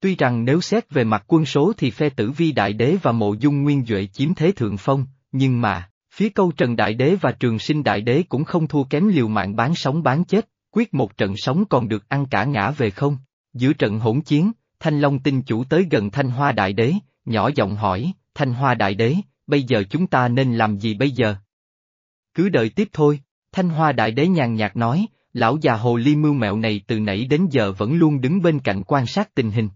Tuy rằng nếu xét về mặt quân số thì phe tử vi đại đế và mộ dung nguyên Duệ chiếm thế thượng phong, nhưng mà, phía câu trần đại đế và trường sinh đại đế cũng không thua kém liều mạng bán sống bán chết, quyết một trận sống còn được ăn cả ngã về không. Giữa trận hỗn chiến, Thanh Long tinh chủ tới gần Thanh Hoa đại đế, nhỏ giọng hỏi, Thanh Hoa đại đế, bây giờ chúng ta nên làm gì bây giờ? Cứ đợi tiếp thôi, Thanh Hoa đại đế nhàn nhạt nói, lão già hồ ly mưu mẹo này từ nãy đến giờ vẫn luôn đứng bên cạnh quan sát tình hình.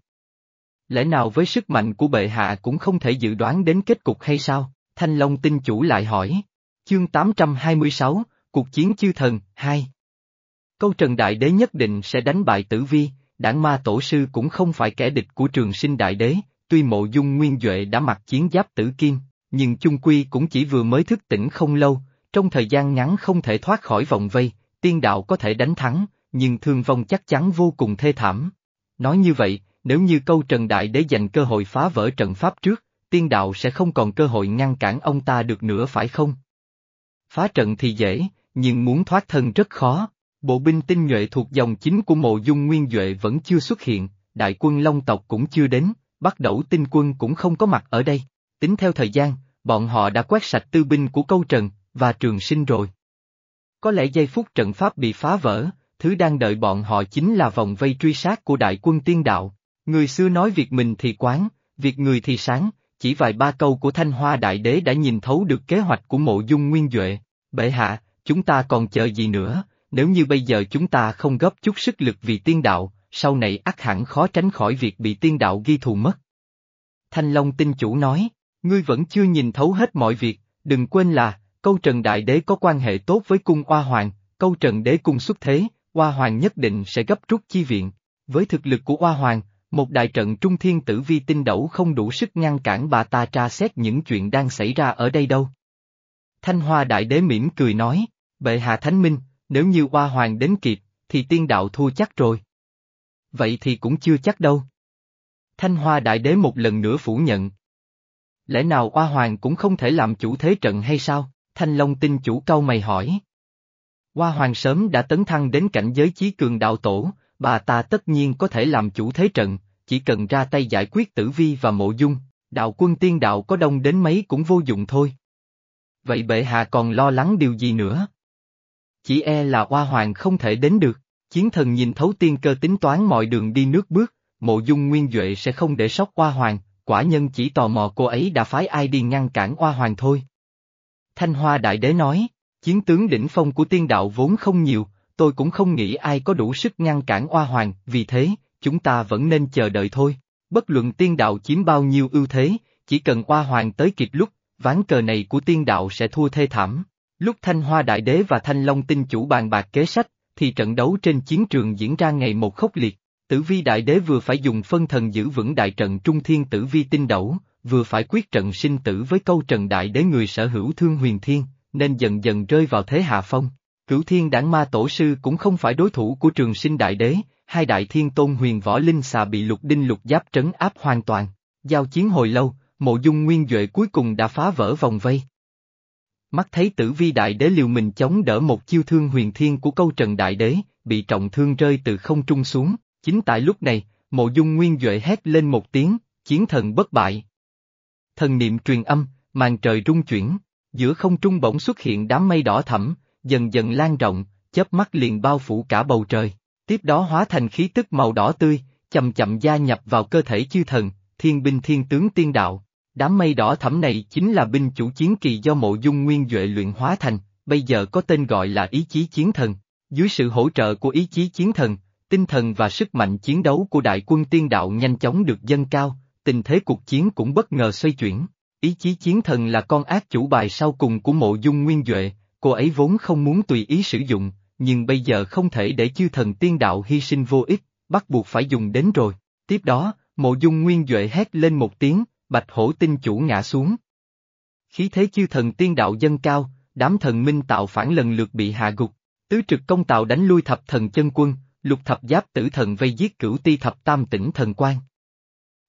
Lẽ nào với sức mạnh của bệ hạ cũng không thể dự đoán đến kết cục hay sao? Thanh Long tinh chủ lại hỏi. Chương 826, Cuộc chiến chư thần, 2 Câu Trần Đại Đế nhất định sẽ đánh bại tử vi, đảng ma tổ sư cũng không phải kẻ địch của trường sinh đại đế, tuy mộ dung nguyên Duệ đã mặc chiến giáp tử kim, nhưng chung quy cũng chỉ vừa mới thức tỉnh không lâu, trong thời gian ngắn không thể thoát khỏi vòng vây, tiên đạo có thể đánh thắng, nhưng thương vong chắc chắn vô cùng thê thảm. Nói như vậy, nếu như câu Trần Đại Đế dành cơ hội phá vỡ trận pháp trước, tiên đạo sẽ không còn cơ hội ngăn cản ông ta được nữa phải không? Phá trận thì dễ, nhưng muốn thoát thân rất khó. Bộ binh tinh nhuệ thuộc dòng chính của mộ dung nguyên Duệ vẫn chưa xuất hiện, đại quân Long tộc cũng chưa đến, bắt đầu tinh quân cũng không có mặt ở đây. Tính theo thời gian, bọn họ đã quét sạch tư binh của câu trần, và trường sinh rồi. Có lẽ giây phút trận pháp bị phá vỡ, thứ đang đợi bọn họ chính là vòng vây truy sát của đại quân tiên đạo. Người xưa nói việc mình thì quán, việc người thì sáng, chỉ vài ba câu của Thanh Hoa Đại Đế đã nhìn thấu được kế hoạch của mộ dung nguyên Duệ. Bệ hạ, chúng ta còn chờ gì nữa, nếu như bây giờ chúng ta không góp chút sức lực vì tiên đạo, sau này ắt hẳn khó tránh khỏi việc bị tiên đạo ghi thù mất. Thanh Long tinh chủ nói, ngươi vẫn chưa nhìn thấu hết mọi việc, đừng quên là, câu Trần Đại Đế có quan hệ tốt với cung Oa Hoàng, câu Trần Đế cung xuất thế, Oa Hoàng nhất định sẽ gấp rút chi viện. Với thực lực của Oa Hoàng, một đại trận trung thiên tử vi tinh đẩu không đủ sức ngăn cản bà ta tra xét những chuyện đang xảy ra ở đây đâu. Thanh Hoa Đại Đế mỉm cười nói, bệ hạ thánh minh, nếu như Oa Hoàng đến kịp, thì tiên đạo thua chắc rồi. Vậy thì cũng chưa chắc đâu. Thanh Hoa Đại Đế một lần nữa phủ nhận. Lẽ nào Oa Hoàng cũng không thể làm chủ thế trận hay sao? Thanh Long tinh chủ câu mày hỏi. Hoa Hoàng sớm đã tấn thăng đến cảnh giới chí cường đạo tổ, bà ta tất nhiên có thể làm chủ thế trận, chỉ cần ra tay giải quyết tử vi và mộ dung, đạo quân tiên đạo có đông đến mấy cũng vô dụng thôi. Vậy bệ hạ còn lo lắng điều gì nữa? Chỉ e là Hoa Hoàng không thể đến được, chiến thần nhìn thấu tiên cơ tính toán mọi đường đi nước bước, mộ dung nguyên Duệ sẽ không để sót Hoa Hoàng, quả nhân chỉ tò mò cô ấy đã phái ai đi ngăn cản Hoa Hoàng thôi. Thanh Hoa Đại Đế nói, chiến tướng đỉnh phong của tiên đạo vốn không nhiều, tôi cũng không nghĩ ai có đủ sức ngăn cản Oa Hoàng, vì thế, chúng ta vẫn nên chờ đợi thôi. Bất luận tiên đạo chiếm bao nhiêu ưu thế, chỉ cần Oa Hoàng tới kịp lúc, ván cờ này của tiên đạo sẽ thua thê thảm. Lúc Thanh Hoa Đại Đế và Thanh Long tinh chủ bàn bạc kế sách, thì trận đấu trên chiến trường diễn ra ngày một khốc liệt. Tử vi Đại Đế vừa phải dùng phân thần giữ vững đại trận Trung Thiên Tử Vi tinh đẩu, vừa phải quyết trận sinh tử với câu Trần Đại Đế người sở hữu thương huyền thiên, nên dần dần rơi vào thế hạ phong. Cửu Thiên Đảng Ma Tổ Sư cũng không phải đối thủ của Trường Sinh Đại Đế, hai đại thiên tôn huyền võ linh xà bị lục đinh lục giáp trấn áp hoàn toàn. Giao chiến hồi lâu, mộ dung nguyên Duệ cuối cùng đã phá vỡ vòng vây. Mắt thấy tử vi đại đế liều mình chống đỡ một chiêu thương huyền thiên của câu trần đại đế, bị trọng thương rơi từ không trung xuống, chính tại lúc này, mộ dung nguyên Duệ hét lên một tiếng, chiến thần bất bại. Thần niệm truyền âm, màn trời rung chuyển, giữa không trung bỗng xuất hiện đám mây đỏ thẫm, dần dần lan rộng, chớp mắt liền bao phủ cả bầu trời, tiếp đó hóa thành khí tức màu đỏ tươi, chậm chậm gia nhập vào cơ thể chư thần, thiên binh thiên tướng tiên đạo. Đám mây đỏ thẫm này chính là binh chủ chiến kỳ do mộ dung nguyên Duệ luyện hóa thành, bây giờ có tên gọi là ý chí chiến thần. Dưới sự hỗ trợ của ý chí chiến thần, tinh thần và sức mạnh chiến đấu của đại quân tiên đạo nhanh chóng được dâng cao, tình thế cuộc chiến cũng bất ngờ xoay chuyển. Ý chí chiến thần là con ác chủ bài sau cùng của mộ dung nguyên Duệ, cô ấy vốn không muốn tùy ý sử dụng, nhưng bây giờ không thể để chư thần tiên đạo hy sinh vô ích, bắt buộc phải dùng đến rồi. Tiếp đó, mộ dung nguyên Duệ hét lên một tiếng, bạch hổ tinh chủ ngã xuống. Khí thế chư thần tiên đạo dâng cao, đám thần minh tạo phản lần lượt bị hạ gục, tứ trực công tạo đánh lui thập thần chân quân, lục thập giáp tử thần vây giết cửu ti thập tam tỉnh thần quan.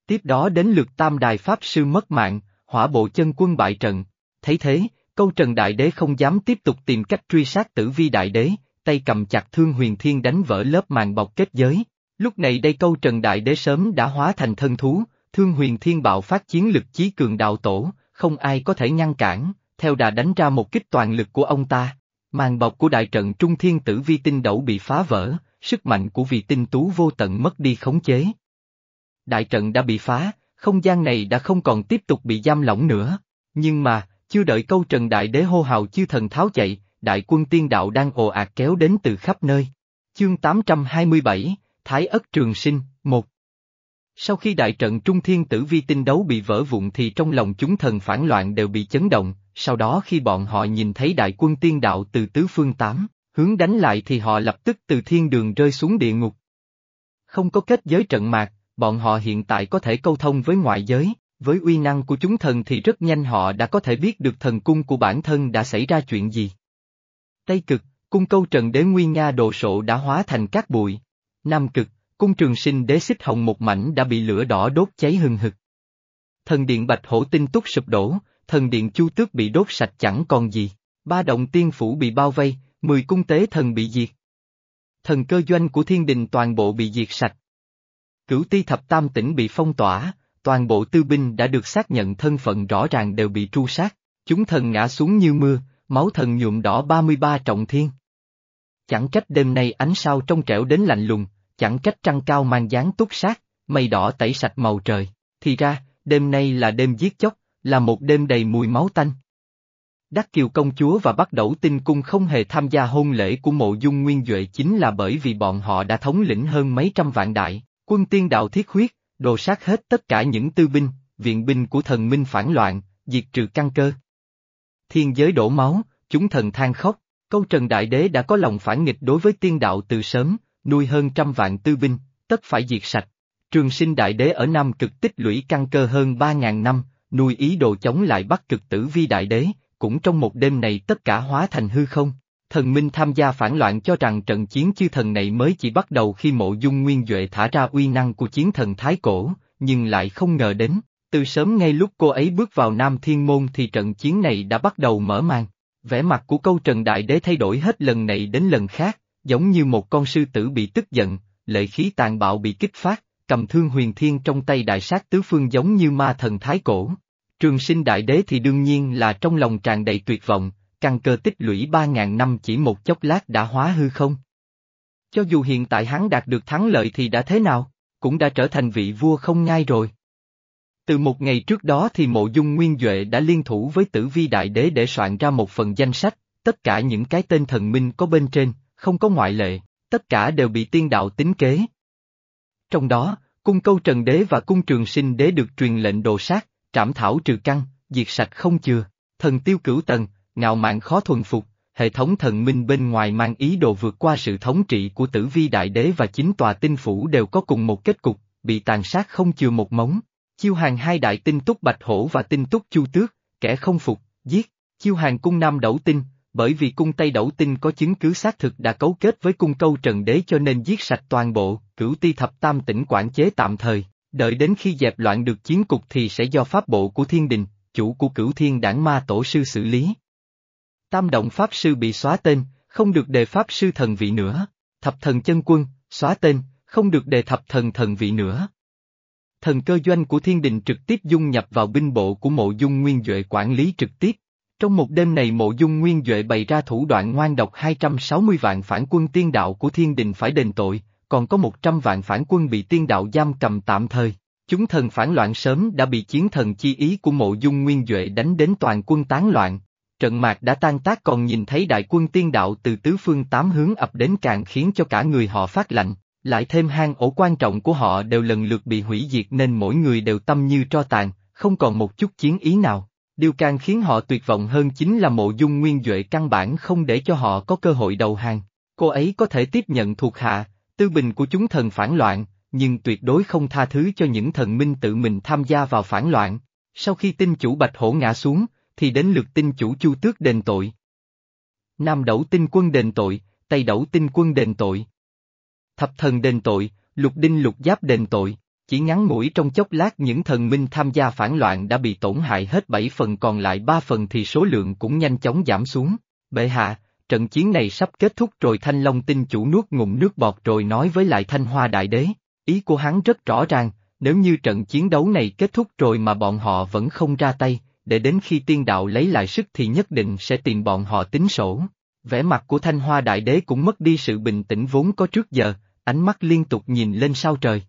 Tiếp đó đến lượt tam đài pháp sư mất mạng, hỏa bộ chân quân bại trận. Thấy thế, câu trần đại đế không dám tiếp tục tìm cách truy sát tử vi đại đế, tay cầm chặt thương huyền thiên đánh vỡ lớp màn bọc kết giới. Lúc này đây câu trần đại đế sớm đã hóa thành thân thú, thương huyền thiên bạo phát chiến lực chí cường đạo tổ, không ai có thể ngăn cản, theo đà đánh ra một kích toàn lực của ông ta. Màn bọc của đại trận trung thiên tử vi tinh đẩu bị phá vỡ, sức mạnh của vị tinh tú vô tận mất đi khống chế. Đại trận đã bị phá, không gian này đã không còn tiếp tục bị giam lỏng nữa. Nhưng mà, chưa đợi câu trần đại đế hô hào chư thần tháo chạy, đại quân tiên đạo đang ồ ạt kéo đến từ khắp nơi. Chương 827, Thái Ất Trường Sinh, 1 Sau khi đại trận Trung Thiên Tử Vi tinh đấu bị vỡ vụn thì trong lòng chúng thần phản loạn đều bị chấn động, sau đó khi bọn họ nhìn thấy đại quân tiên đạo từ tứ phương tám, hướng đánh lại thì họ lập tức từ thiên đường rơi xuống địa ngục. Không có kết giới trận mạc, bọn họ hiện tại có thể câu thông với ngoại giới, với uy năng của chúng thần thì rất nhanh họ đã có thể biết được thần cung của bản thân đã xảy ra chuyện gì. Tây cực, cung câu trần đế nguyên Nga đồ sộ đã hóa thành các bụi. Nam cực, cung trường sinh đế xích hồng một mảnh đã bị lửa đỏ đốt cháy hừng hực. Thần điện bạch hổ tinh túc sụp đổ, thần điện chu tước bị đốt sạch chẳng còn gì, ba động tiên phủ bị bao vây, mười cung tế thần bị diệt. Thần cơ doanh của thiên đình toàn bộ bị diệt sạch. Cửu ti thập tam tỉnh bị phong tỏa, toàn bộ tư binh đã được xác nhận thân phận rõ ràng đều bị tru sát, chúng thần ngã xuống như mưa, máu thần nhuộm đỏ 33 trọng thiên. Chẳng trách đêm nay ánh sao trong trẻo đến lạnh lùng, chẳng trách trăng cao mang dáng túc sát, mây đỏ tẩy sạch màu trời, thì ra, đêm nay là đêm giết chóc, là một đêm đầy mùi máu tanh. Đắc Kiều công chúa và bắt đầu tinh cung không hề tham gia hôn lễ của mộ dung nguyên Duệ chính là bởi vì bọn họ đã thống lĩnh hơn mấy trăm vạn đại, quân tiên đạo thiết huyết, đồ sát hết tất cả những tư binh, viện binh của thần minh phản loạn, diệt trừ căn cơ. Thiên giới đổ máu, chúng thần than khóc, câu trần đại đế đã có lòng phản nghịch đối với tiên đạo từ sớm, nuôi hơn trăm vạn tư binh, tất phải diệt sạch. Trường sinh đại đế ở Nam cực tích lũy căn cơ hơn ba ngàn năm, nuôi ý đồ chống lại bắc cực tử vi đại đế, cũng trong một đêm này tất cả hóa thành hư không. Thần Minh tham gia phản loạn cho rằng trận chiến chư thần này mới chỉ bắt đầu khi mộ dung nguyên Duệ thả ra uy năng của chiến thần Thái Cổ, nhưng lại không ngờ đến, từ sớm ngay lúc cô ấy bước vào Nam Thiên Môn thì trận chiến này đã bắt đầu mở màn. Vẻ mặt của câu Trần Đại Đế thay đổi hết lần này đến lần khác, giống như một con sư tử bị tức giận, lệ khí tàn bạo bị kích phát, cầm thương huyền thiên trong tay đại sát tứ phương giống như ma thần Thái Cổ. Trường sinh đại đế thì đương nhiên là trong lòng tràn đầy tuyệt vọng, căn cơ tích lũy ba ngàn năm chỉ một chốc lát đã hóa hư không. Cho dù hiện tại hắn đạt được thắng lợi thì đã thế nào, cũng đã trở thành vị vua không ngai rồi. Từ một ngày trước đó thì mộ dung nguyên Duệ đã liên thủ với tử vi đại đế để soạn ra một phần danh sách, tất cả những cái tên thần minh có bên trên, không có ngoại lệ, tất cả đều bị tiên đạo tính kế. Trong đó, cung câu trần đế và cung trường sinh đế được truyền lệnh đồ sát, trảm thảo trừ căn, diệt sạch không chừa, thần tiêu cửu tầng, ngạo mạn khó thuần phục, hệ thống thần minh bên ngoài mang ý đồ vượt qua sự thống trị của tử vi đại đế và chính tòa tinh phủ đều có cùng một kết cục, bị tàn sát không chừa một móng. Chiêu hàng hai đại tinh túc bạch hổ và tinh túc chu tước, kẻ không phục, giết, chiêu hàng cung nam đẩu tinh, bởi vì cung Tây Đẩu Tinh có chứng cứ xác thực đã cấu kết với cung câu Trần Đế cho nên giết sạch toàn bộ, cửu ti thập tam tỉnh quản chế tạm thời, đợi đến khi dẹp loạn được chiến cục thì sẽ do pháp bộ của thiên đình, chủ của cửu thiên đảng ma tổ sư xử lý. Tam động pháp sư bị xóa tên, không được đề pháp sư thần vị nữa, thập thần chân quân, xóa tên, không được đề thập thần thần vị nữa. Thần cơ doanh của thiên đình trực tiếp dung nhập vào binh bộ của mộ dung nguyên Duệ quản lý trực tiếp, trong một đêm này mộ dung nguyên Duệ bày ra thủ đoạn ngoan độc 260 vạn phản quân tiên đạo của thiên đình phải đền tội, còn có 100 vạn phản quân bị tiên đạo giam cầm tạm thời. Chúng thần phản loạn sớm đã bị chiến thần chi ý của mộ dung nguyên Duệ đánh đến toàn quân tán loạn. Trận mạc đã tan tác còn nhìn thấy đại quân tiên đạo từ tứ phương tám hướng ập đến càng khiến cho cả người họ phát lạnh, lại thêm hang ổ quan trọng của họ đều lần lượt bị hủy diệt nên mỗi người đều tâm như tro tàn, không còn một chút chiến ý nào. Điều càng khiến họ tuyệt vọng hơn chính là mộ dung nguyên Duệ căn bản không để cho họ có cơ hội đầu hàng. Cô ấy có thể tiếp nhận thuộc hạ, tư bình của chúng thần phản loạn, nhưng tuyệt đối không tha thứ cho những thần minh tự mình tham gia vào phản loạn. Sau khi tinh chủ Bạch Hổ ngã xuống, thì đến lượt tinh chủ Chu Tước đền tội. Nam đẩu tinh quân đền tội, Tây đẩu tinh quân đền tội. Thập thần đền tội, lục đinh lục giáp đền tội. Chỉ ngắn ngủi trong chốc lát những thần minh tham gia phản loạn đã bị tổn hại hết 7 phần còn lại 3 phần thì số lượng cũng nhanh chóng giảm xuống. Bệ hạ, trận chiến này sắp kết thúc rồi Thanh Long tinh chủ nuốt ngụm nước bọt rồi nói với lại Thanh Hoa Đại Đế. Ý của hắn rất rõ ràng, nếu như trận chiến đấu này kết thúc rồi mà bọn họ vẫn không ra tay, để đến khi tiên đạo lấy lại sức thì nhất định sẽ tìm bọn họ tính sổ. Vẻ mặt của Thanh Hoa Đại Đế cũng mất đi sự bình tĩnh vốn có trước giờ, ánh mắt liên tục nhìn lên sao trời.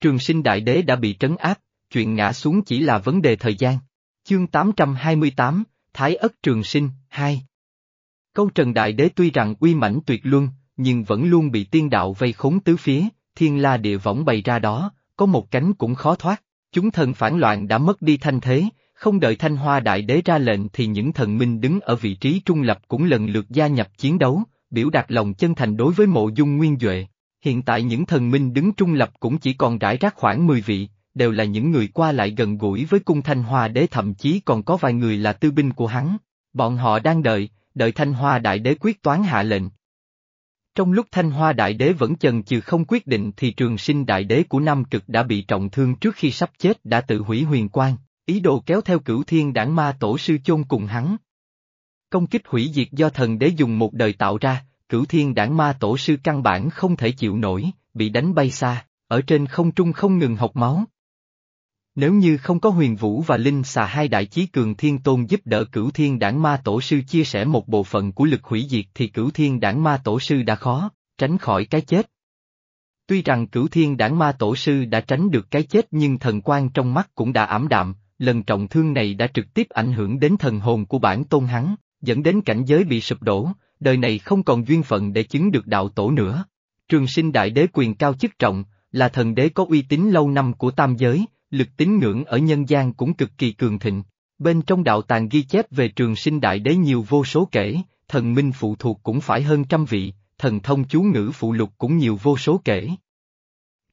Trường sinh đại đế đã bị trấn áp, chuyện ngã xuống chỉ là vấn đề thời gian. Chương 828, Thái ất trường sinh, 2 Câu trần đại đế tuy rằng uy mãnh tuyệt luân, nhưng vẫn luôn bị tiên đạo vây khốn tứ phía, thiên la địa võng bày ra đó, có một cánh cũng khó thoát. Chúng thần phản loạn đã mất đi thanh thế, không đợi thanh hoa đại đế ra lệnh thì những thần minh đứng ở vị trí trung lập cũng lần lượt gia nhập chiến đấu, biểu đạt lòng chân thành đối với mộ dung nguyên Duệ. Hiện tại những thần minh đứng trung lập cũng chỉ còn rải rác khoảng 10 vị, đều là những người qua lại gần gũi với cung Thanh Hoa Đế thậm chí còn có vài người là tư binh của hắn. Bọn họ đang đợi, đợi Thanh Hoa Đại Đế quyết toán hạ lệnh. Trong lúc Thanh Hoa Đại Đế vẫn chần chừ không quyết định thì trường sinh Đại Đế của Nam Cực đã bị trọng thương trước khi sắp chết đã tự hủy huyền quang, ý đồ kéo theo cửu thiên đảng ma tổ sư chôn cùng hắn. Công kích hủy diệt do thần đế dùng một đời tạo ra, cửu thiên đảng ma tổ sư căn bản không thể chịu nổi, bị đánh bay xa, ở trên không trung không ngừng học máu. Nếu như không có huyền vũ và linh xà hai đại chí cường thiên tôn giúp đỡ cửu thiên đảng ma tổ sư chia sẻ một bộ phận của lực hủy diệt thì cửu thiên đảng ma tổ sư đã khó, tránh khỏi cái chết. Tuy rằng cửu thiên đảng ma tổ sư đã tránh được cái chết nhưng thần quan trong mắt cũng đã ảm đạm, lần trọng thương này đã trực tiếp ảnh hưởng đến thần hồn của bản tôn hắn, dẫn đến cảnh giới bị sụp đổ, đời này không còn duyên phận để chứng được đạo tổ nữa. Trường sinh đại đế quyền cao chức trọng, là thần đế có uy tín lâu năm của tam giới, lực tín ngưỡng ở nhân gian cũng cực kỳ cường thịnh. Bên trong đạo tàng ghi chép về trường sinh đại đế nhiều vô số kể, thần minh phụ thuộc cũng phải hơn trăm vị, thần thông chú ngữ phụ lục cũng nhiều vô số kể.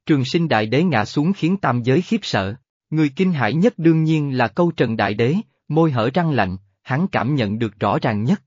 Trường sinh đại đế ngã xuống khiến tam giới khiếp sợ, người kinh hãi nhất đương nhiên là câu trần đại đế, môi hở răng lạnh, hắn cảm nhận được rõ ràng nhất.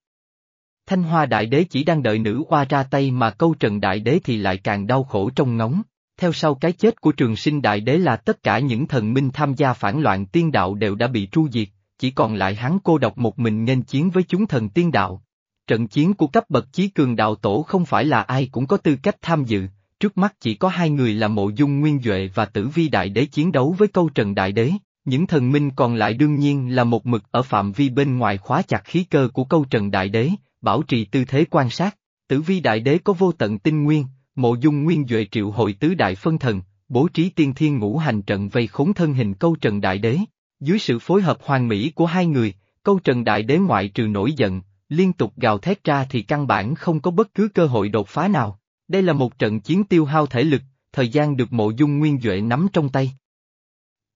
Thanh Hoa Đại Đế chỉ đang đợi nữ hoa ra tay mà câu Trần Đại Đế thì lại càng đau khổ trong ngóng. Theo sau cái chết của trường sinh Đại Đế là tất cả những thần minh tham gia phản loạn tiên đạo đều đã bị tru diệt, chỉ còn lại hắn cô độc một mình nên chiến với chúng thần tiên đạo. Trận chiến của cấp bậc chí cường đạo tổ không phải là ai cũng có tư cách tham dự, trước mắt chỉ có hai người là mộ dung nguyên Duệ và tử vi đại đế chiến đấu với câu trần đại đế, những thần minh còn lại đương nhiên là một mực ở phạm vi bên ngoài khóa chặt khí cơ của câu trần đại đế, bảo trì tư thế quan sát. Tử vi đại đế có vô tận tinh nguyên, mộ dung nguyên Duệ triệu hội tứ đại phân thần, bố trí tiên thiên ngũ hành trận vây khốn thân hình câu trần đại đế. Dưới sự phối hợp hoàn mỹ của hai người, câu trần đại đế ngoại trừ nổi giận, liên tục gào thét ra thì căn bản không có bất cứ cơ hội đột phá nào. Đây là một trận chiến tiêu hao thể lực, thời gian được mộ dung nguyên Duệ nắm trong tay.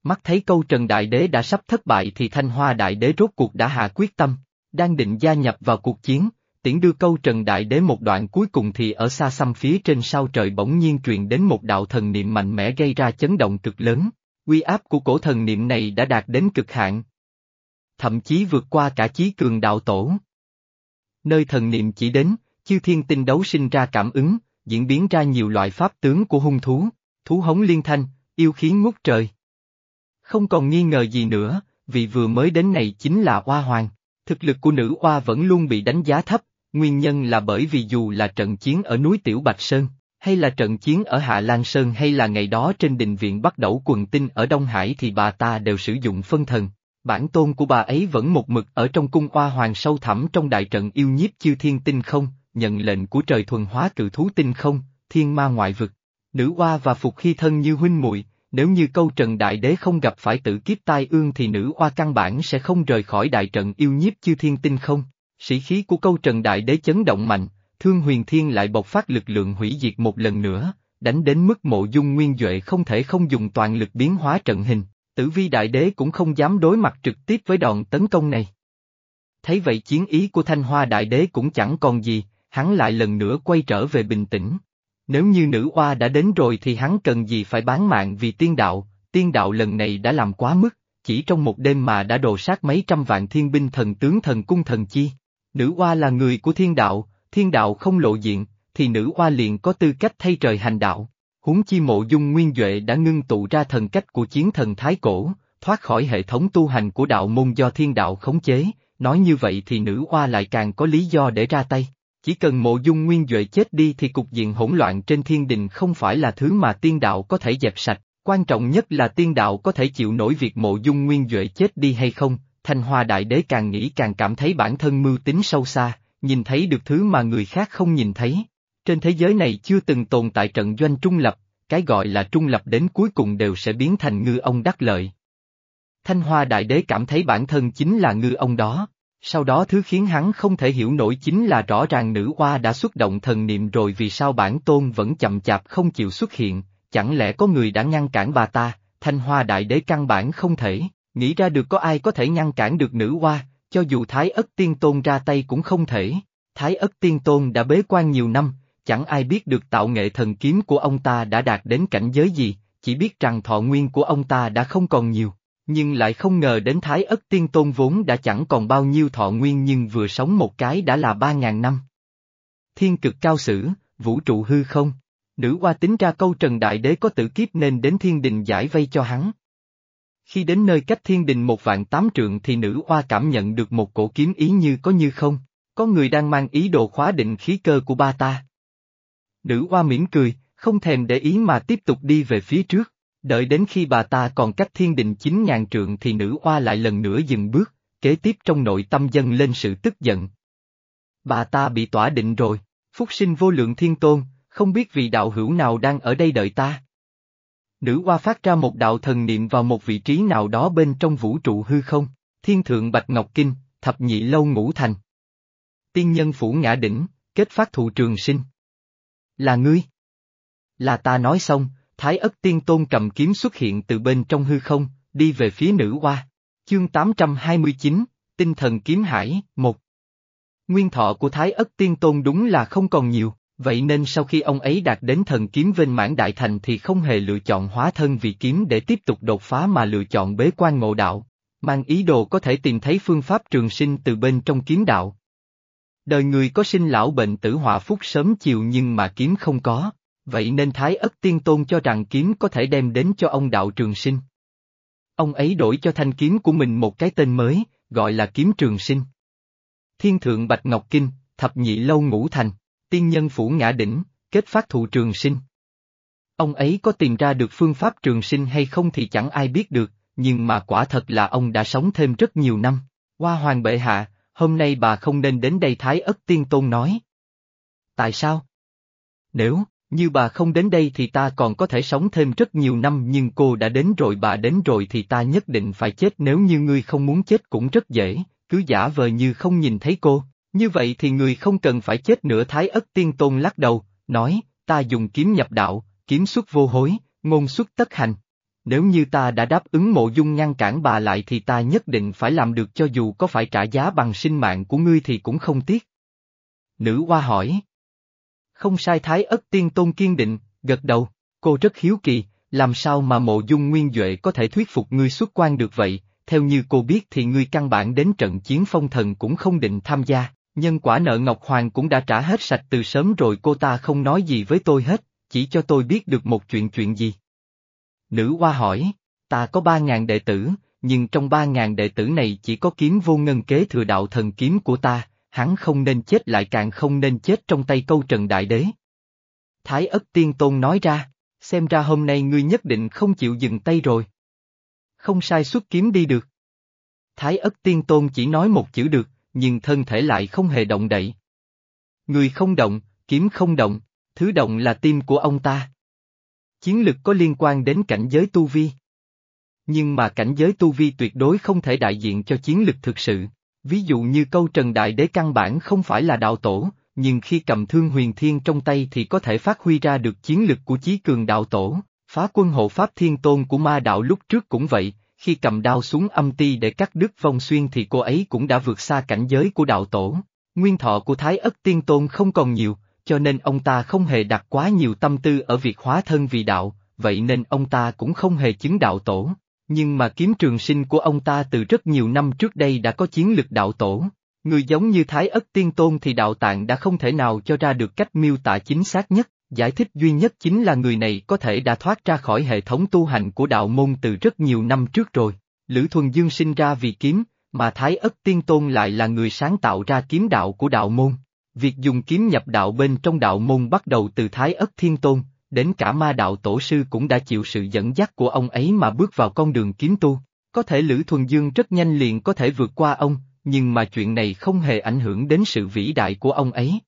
Mắt thấy câu Trần Đại Đế đã sắp thất bại thì Thanh Hoa Đại Đế rốt cuộc đã hạ quyết tâm, đang định gia nhập vào cuộc chiến, tiễn đưa câu Trần Đại Đế một đoạn cuối cùng thì ở xa xăm phía trên sao trời bỗng nhiên truyền đến một đạo thần niệm mạnh mẽ gây ra chấn động cực lớn, uy áp của cổ thần niệm này đã đạt đến cực hạn. Thậm chí vượt qua cả chí cường đạo tổ. Nơi thần niệm chỉ đến, chư thiên tinh đấu sinh ra cảm ứng, diễn biến ra nhiều loại pháp tướng của hung thú, thú hống liên thanh, yêu khí ngút trời. Không còn nghi ngờ gì nữa, vì vừa mới đến này chính là Hoa Hoàng. Thực lực của nữ Hoa vẫn luôn bị đánh giá thấp, nguyên nhân là bởi vì dù là trận chiến ở núi Tiểu Bạch Sơn, hay là trận chiến ở Hạ Lan Sơn hay là ngày đó trên đình viện bắt đầu quần tinh ở Đông Hải thì bà ta đều sử dụng phân thần. Bản tôn của bà ấy vẫn một mực ở trong cung Hoa Hoàng sâu thẳm trong đại trận yêu nhiếp chư thiên tinh không, nhận lệnh của trời thuần hóa cự thú tinh không, thiên ma ngoại vực. Nữ Hoa và Phục Hy thân như huynh muội, nếu như câu Trần Đại Đế không gặp phải tự kiếp tai ương thì nữ Hoa căn bản sẽ không rời khỏi đại trận yêu nhiếp chư thiên tinh không. Sĩ khí của câu Trần Đại Đế chấn động mạnh, Thương Huyền Thiên lại bộc phát lực lượng hủy diệt một lần nữa, đánh đến mức mộ dung nguyên Duệ không thể không dùng toàn lực biến hóa trận hình, tử vi đại đế cũng không dám đối mặt trực tiếp với đòn tấn công này. Thấy vậy chiến ý của Thanh Hoa đại đế cũng chẳng còn gì, hắn lại lần nữa quay trở về bình tĩnh. Nếu như nữ oa đã đến rồi thì hắn cần gì phải bán mạng vì tiên đạo, tiên đạo lần này đã làm quá mức, chỉ trong một đêm mà đã đồ sát mấy trăm vạn thiên binh thần tướng thần cung thần chi. Nữ oa là người của thiên đạo, thiên đạo không lộ diện, thì nữ oa liền có tư cách thay trời hành đạo. Huống chi mộ dung nguyên Duệ đã ngưng tụ ra thần cách của chiến thần Thái Cổ, thoát khỏi hệ thống tu hành của đạo môn do thiên đạo khống chế, nói như vậy thì nữ oa lại càng có lý do để ra tay. Chỉ cần mộ dung nguyên Duệ chết đi thì cục diện hỗn loạn trên thiên đình không phải là thứ mà tiên đạo có thể dẹp sạch, quan trọng nhất là tiên đạo có thể chịu nổi việc mộ dung nguyên Duệ chết đi hay không, Thanh Hoa Đại Đế càng nghĩ càng cảm thấy bản thân mưu tính sâu xa, nhìn thấy được thứ mà người khác không nhìn thấy. Trên thế giới này chưa từng tồn tại trận doanh trung lập, cái gọi là trung lập đến cuối cùng đều sẽ biến thành ngư ông đắc lợi. Thanh Hoa Đại Đế cảm thấy bản thân chính là ngư ông đó. Sau đó thứ khiến hắn không thể hiểu nổi chính là rõ ràng nữ hoa đã xuất động thần niệm rồi vì sao bản tôn vẫn chậm chạp không chịu xuất hiện, chẳng lẽ có người đã ngăn cản bà ta, thanh hoa đại đế căn bản không thể, nghĩ ra được có ai có thể ngăn cản được nữ hoa, cho dù Thái ất tiên tôn ra tay cũng không thể. Thái ất tiên tôn đã bế quan nhiều năm, chẳng ai biết được tạo nghệ thần kiếm của ông ta đã đạt đến cảnh giới gì, chỉ biết rằng thọ nguyên của ông ta đã không còn nhiều nhưng lại không ngờ đến Thái Ất Tiên Tôn vốn đã chẳng còn bao nhiêu thọ nguyên nhưng vừa sống một cái đã là ba ngàn năm. Thiên cực cao sử, vũ trụ hư không. Nữ hoa tính ra câu Trần Đại Đế có tử kiếp nên đến thiên đình giải vây cho hắn. Khi đến nơi cách thiên đình một vạn tám trượng thì nữ hoa cảm nhận được một cổ kiếm ý như có như không, có người đang mang ý đồ khóa định khí cơ của ba ta. Nữ hoa mỉm cười, không thèm để ý mà tiếp tục đi về phía trước, đợi đến khi bà ta còn cách thiên đình chín ngàn trượng thì nữ hoa lại lần nữa dừng bước, kế tiếp trong nội tâm dân lên sự tức giận. Bà ta bị tỏa định rồi, phúc sinh vô lượng thiên tôn, không biết vị đạo hữu nào đang ở đây đợi ta. Nữ hoa phát ra một đạo thần niệm vào một vị trí nào đó bên trong vũ trụ hư không, thiên thượng bạch ngọc kinh, thập nhị lâu ngũ thành. Tiên nhân phủ ngã đỉnh, kết phát thụ trường sinh. Là ngươi. Là ta nói xong, Thái ất tiên tôn cầm kiếm xuất hiện từ bên trong hư không, đi về phía nữ hoa. Chương 829, Tinh thần kiếm hải, một. Nguyên thọ của Thái ất tiên tôn đúng là không còn nhiều, vậy nên sau khi ông ấy đạt đến thần kiếm vinh mãn đại thành thì không hề lựa chọn hóa thân vì kiếm để tiếp tục đột phá mà lựa chọn bế quan ngộ đạo, mang ý đồ có thể tìm thấy phương pháp trường sinh từ bên trong kiếm đạo. Đời người có sinh lão bệnh tử họa phúc sớm chiều nhưng mà kiếm không có, vậy nên Thái ất tiên tôn cho rằng kiếm có thể đem đến cho ông đạo trường sinh. Ông ấy đổi cho thanh kiếm của mình một cái tên mới, gọi là kiếm trường sinh. Thiên thượng Bạch Ngọc Kinh, thập nhị lâu ngũ thành, tiên nhân phủ ngã đỉnh, kết phát thụ trường sinh. Ông ấy có tìm ra được phương pháp trường sinh hay không thì chẳng ai biết được, nhưng mà quả thật là ông đã sống thêm rất nhiều năm. Hoa hoàng bệ hạ, hôm nay bà không nên đến đây Thái ất tiên tôn nói. Tại sao? Nếu, như bà không đến đây thì ta còn có thể sống thêm rất nhiều năm nhưng cô đã đến rồi bà đến rồi thì ta nhất định phải chết nếu như ngươi không muốn chết cũng rất dễ, cứ giả vờ như không nhìn thấy cô, như vậy thì người không cần phải chết nữa Thái ất tiên tôn lắc đầu, nói, ta dùng kiếm nhập đạo, kiếm xuất vô hối, ngôn xuất tất hành. Nếu như ta đã đáp ứng mộ dung ngăn cản bà lại thì ta nhất định phải làm được cho dù có phải trả giá bằng sinh mạng của ngươi thì cũng không tiếc. Nữ hoa hỏi. Không sai Thái ất tiên tôn kiên định, gật đầu, cô rất hiếu kỳ, làm sao mà mộ dung nguyên Duệ có thể thuyết phục ngươi xuất quan được vậy, theo như cô biết thì ngươi căn bản đến trận chiến phong thần cũng không định tham gia, nhân quả nợ Ngọc Hoàng cũng đã trả hết sạch từ sớm rồi cô ta không nói gì với tôi hết, chỉ cho tôi biết được một chuyện chuyện gì. Nữ hoa hỏi, ta có ba ngàn đệ tử, nhưng trong ba ngàn đệ tử này chỉ có kiếm vô ngân kế thừa đạo thần kiếm của ta, hắn không nên chết lại càng không nên chết trong tay câu trần đại đế. Thái ất tiên tôn nói ra, xem ra hôm nay ngươi nhất định không chịu dừng tay rồi. Không sai xuất kiếm đi được. Thái ất tiên tôn chỉ nói một chữ được, nhưng thân thể lại không hề động đậy. Người không động, kiếm không động, thứ động là tim của ông ta. Chiến lực có liên quan đến cảnh giới tu vi. Nhưng mà cảnh giới tu vi tuyệt đối không thể đại diện cho chiến lực thực sự. Ví dụ như câu Trần Đại Đế căn bản không phải là đạo tổ, nhưng khi cầm thương huyền thiên trong tay thì có thể phát huy ra được chiến lực của chí cường đạo tổ, phá quân hộ pháp thiên tôn của ma đạo lúc trước cũng vậy, khi cầm đao xuống âm ti để cắt đứt vong xuyên thì cô ấy cũng đã vượt xa cảnh giới của đạo tổ. Nguyên thọ của Thái ất tiên tôn không còn nhiều, cho nên ông ta không hề đặt quá nhiều tâm tư ở việc hóa thân vì đạo, vậy nên ông ta cũng không hề chứng đạo tổ. Nhưng mà kiếm trường sinh của ông ta từ rất nhiều năm trước đây đã có chiến lực đạo tổ. Người giống như Thái ất tiên tôn thì đạo tạng đã không thể nào cho ra được cách miêu tả chính xác nhất, giải thích duy nhất chính là người này có thể đã thoát ra khỏi hệ thống tu hành của đạo môn từ rất nhiều năm trước rồi. Lữ Thuần Dương sinh ra vì kiếm, mà Thái ất tiên tôn lại là người sáng tạo ra kiếm đạo của đạo môn. Việc dùng kiếm nhập đạo bên trong đạo môn bắt đầu từ Thái ất thiên tôn, đến cả ma đạo tổ sư cũng đã chịu sự dẫn dắt của ông ấy mà bước vào con đường kiếm tu. Có thể Lữ Thuần Dương rất nhanh liền có thể vượt qua ông, nhưng mà chuyện này không hề ảnh hưởng đến sự vĩ đại của ông ấy.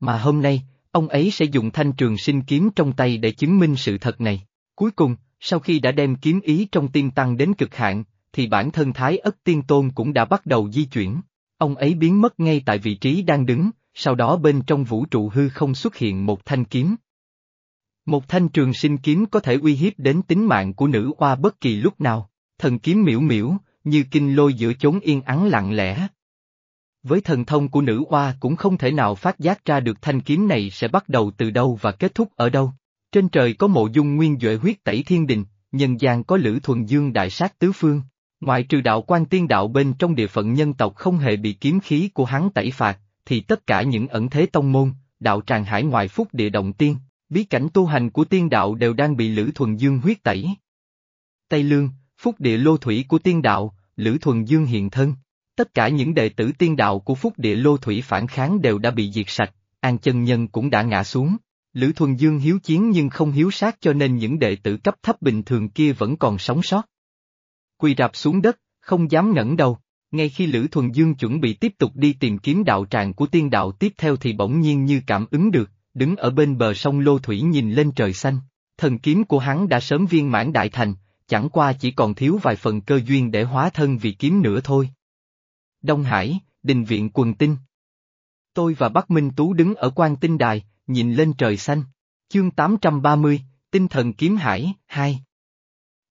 Mà hôm nay, ông ấy sẽ dùng thanh trường sinh kiếm trong tay để chứng minh sự thật này. Cuối cùng, sau khi đã đem kiếm ý trong tiên tăng đến cực hạn, thì bản thân Thái ất tiên tôn cũng đã bắt đầu di chuyển. Ông ấy biến mất ngay tại vị trí đang đứng, sau đó bên trong vũ trụ hư không xuất hiện một thanh kiếm, một thanh trường sinh kiếm có thể uy hiếp đến tính mạng của nữ oa bất kỳ lúc nào, thần kiếm miễu miễu, như kinh lôi giữa chốn yên ắng lặng lẽ. Với thần thông của nữ oa cũng không thể nào phát giác ra được thanh kiếm này sẽ bắt đầu từ đâu và kết thúc ở đâu. Trên trời có mộ dung nguyên duệ huyết tẩy thiên đình, nhân gian có lữ thuần dương đại sát tứ phương. Ngoại trừ đạo quan tiên đạo bên trong địa phận nhân tộc không hề bị kiếm khí của hắn tẩy phạt, thì tất cả những ẩn thế tông môn, đạo tràng hải ngoại phúc địa động tiên, bí cảnh tu hành của tiên đạo đều đang bị Lữ Thuần Dương huyết tẩy. Tây Lương, phúc địa lô thủy của tiên đạo, Lữ Thuần Dương hiện thân. Tất cả những đệ tử tiên đạo của phúc địa lô thủy phản kháng đều đã bị diệt sạch, An chân nhân cũng đã ngã xuống. Lữ Thuần Dương hiếu chiến nhưng không hiếu sát cho nên những đệ tử cấp thấp bình thường kia vẫn còn sống sót. Quỳ rạp xuống đất, không dám ngẩng đầu. Ngay khi Lữ Thuần Dương chuẩn bị tiếp tục đi tìm kiếm đạo tràng của tiên đạo tiếp theo thì bỗng nhiên như cảm ứng được, đứng ở bên bờ sông Lô Thủy nhìn lên trời xanh. Thần kiếm của hắn đã sớm viên mãn đại thành, chẳng qua chỉ còn thiếu vài phần cơ duyên để hóa thân vì kiếm nữa thôi. Đông Hải, Đình Viện Quần Tinh Tôi và Bắc Minh Tú đứng ở quan tinh đài, nhìn lên trời xanh. Chương 830, Tinh thần kiếm hải, 2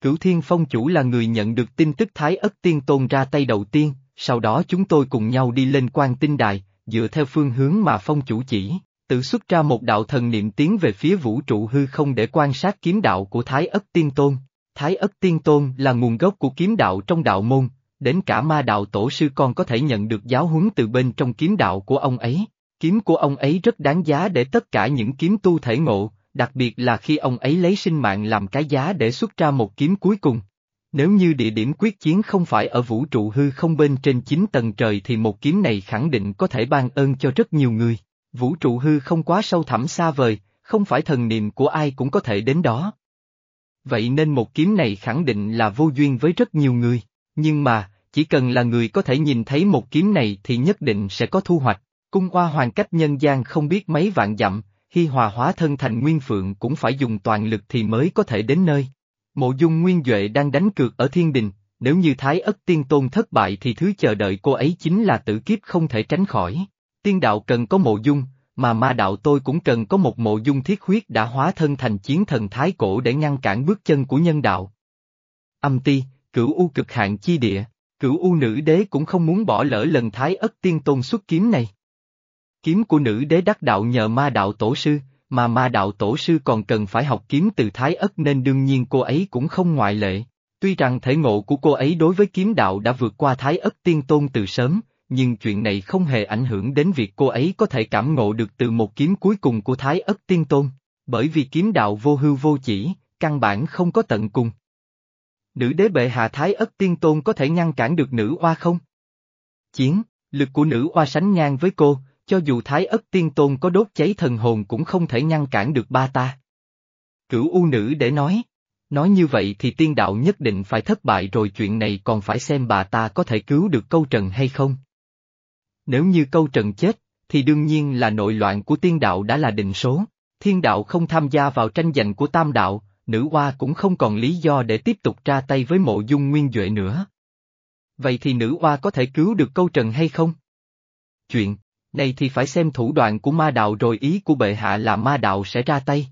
Cửu Thiên Phong Chủ là người nhận được tin tức Thái Ất Tiên Tôn ra tay đầu tiên, sau đó chúng tôi cùng nhau đi lên quan tinh đài, dựa theo phương hướng mà Phong Chủ chỉ, tự xuất ra một đạo thần niệm tiến về phía vũ trụ hư không để quan sát kiếm đạo của Thái Ất Tiên Tôn. Thái Ất Tiên Tôn là nguồn gốc của kiếm đạo trong đạo môn, đến cả ma đạo tổ sư con có thể nhận được giáo huấn từ bên trong kiếm đạo của ông ấy. Kiếm của ông ấy rất đáng giá để tất cả những kiếm tu thể ngộ, đặc biệt là khi ông ấy lấy sinh mạng làm cái giá để xuất ra một kiếm cuối cùng. Nếu như địa điểm quyết chiến không phải ở vũ trụ hư không bên trên chín tầng trời thì một kiếm này khẳng định có thể ban ơn cho rất nhiều người. Vũ trụ hư không quá sâu thẳm xa vời, không phải thần niệm của ai cũng có thể đến đó. Vậy nên một kiếm này khẳng định là vô duyên với rất nhiều người, nhưng mà, chỉ cần là người có thể nhìn thấy một kiếm này thì nhất định sẽ có thu hoạch. Cung hoa hoàng cách nhân gian không biết mấy vạn dặm, khi Hòa hóa thân thành Nguyên Phượng cũng phải dùng toàn lực thì mới có thể đến nơi. Mộ dung Nguyên Duệ đang đánh cược ở thiên đình, nếu như Thái Ất Tiên Tôn thất bại thì thứ chờ đợi cô ấy chính là tử kiếp không thể tránh khỏi. Tiên đạo cần có mộ dung, mà ma đạo tôi cũng cần có một mộ dung thiết huyết đã hóa thân thành chiến thần Thái Cổ để ngăn cản bước chân của nhân đạo. Âm ti, cửu u cực hạn chi địa, cửu u nữ đế cũng không muốn bỏ lỡ lần Thái Ất Tiên Tôn xuất kiếm này. Kiếm của nữ đế đắc đạo nhờ ma đạo tổ sư, mà ma đạo tổ sư còn cần phải học kiếm từ Thái Ất nên đương nhiên cô ấy cũng không ngoại lệ. Tuy rằng thể ngộ của cô ấy đối với kiếm đạo đã vượt qua Thái Ất Tiên Tôn từ sớm, nhưng chuyện này không hề ảnh hưởng đến việc cô ấy có thể cảm ngộ được từ một kiếm cuối cùng của Thái Ất Tiên Tôn, bởi vì kiếm đạo vô hư vô chỉ, căn bản không có tận cùng. Nữ đế bệ hạ Thái Ất Tiên Tôn có thể ngăn cản được nữ oa không? Chiến, lực của nữ oa sánh ngang với cô, cho dù Thái Ất Tiên Tôn có đốt cháy thần hồn cũng không thể ngăn cản được ba ta. Cửu U Nữ để nói, nói như vậy thì tiên đạo nhất định phải thất bại rồi chuyện này còn phải xem bà ta có thể cứu được câu trần hay không. Nếu như câu trần chết, thì đương nhiên là nội loạn của tiên đạo đã là định số, thiên đạo không tham gia vào tranh giành của tam đạo, nữ hoa cũng không còn lý do để tiếp tục ra tay với mộ dung nguyên Duệ nữa. Vậy thì nữ hoa có thể cứu được câu trần hay không? Chuyện, này thì phải xem thủ đoạn của ma đạo rồi ý của bệ hạ là ma đạo sẽ ra tay.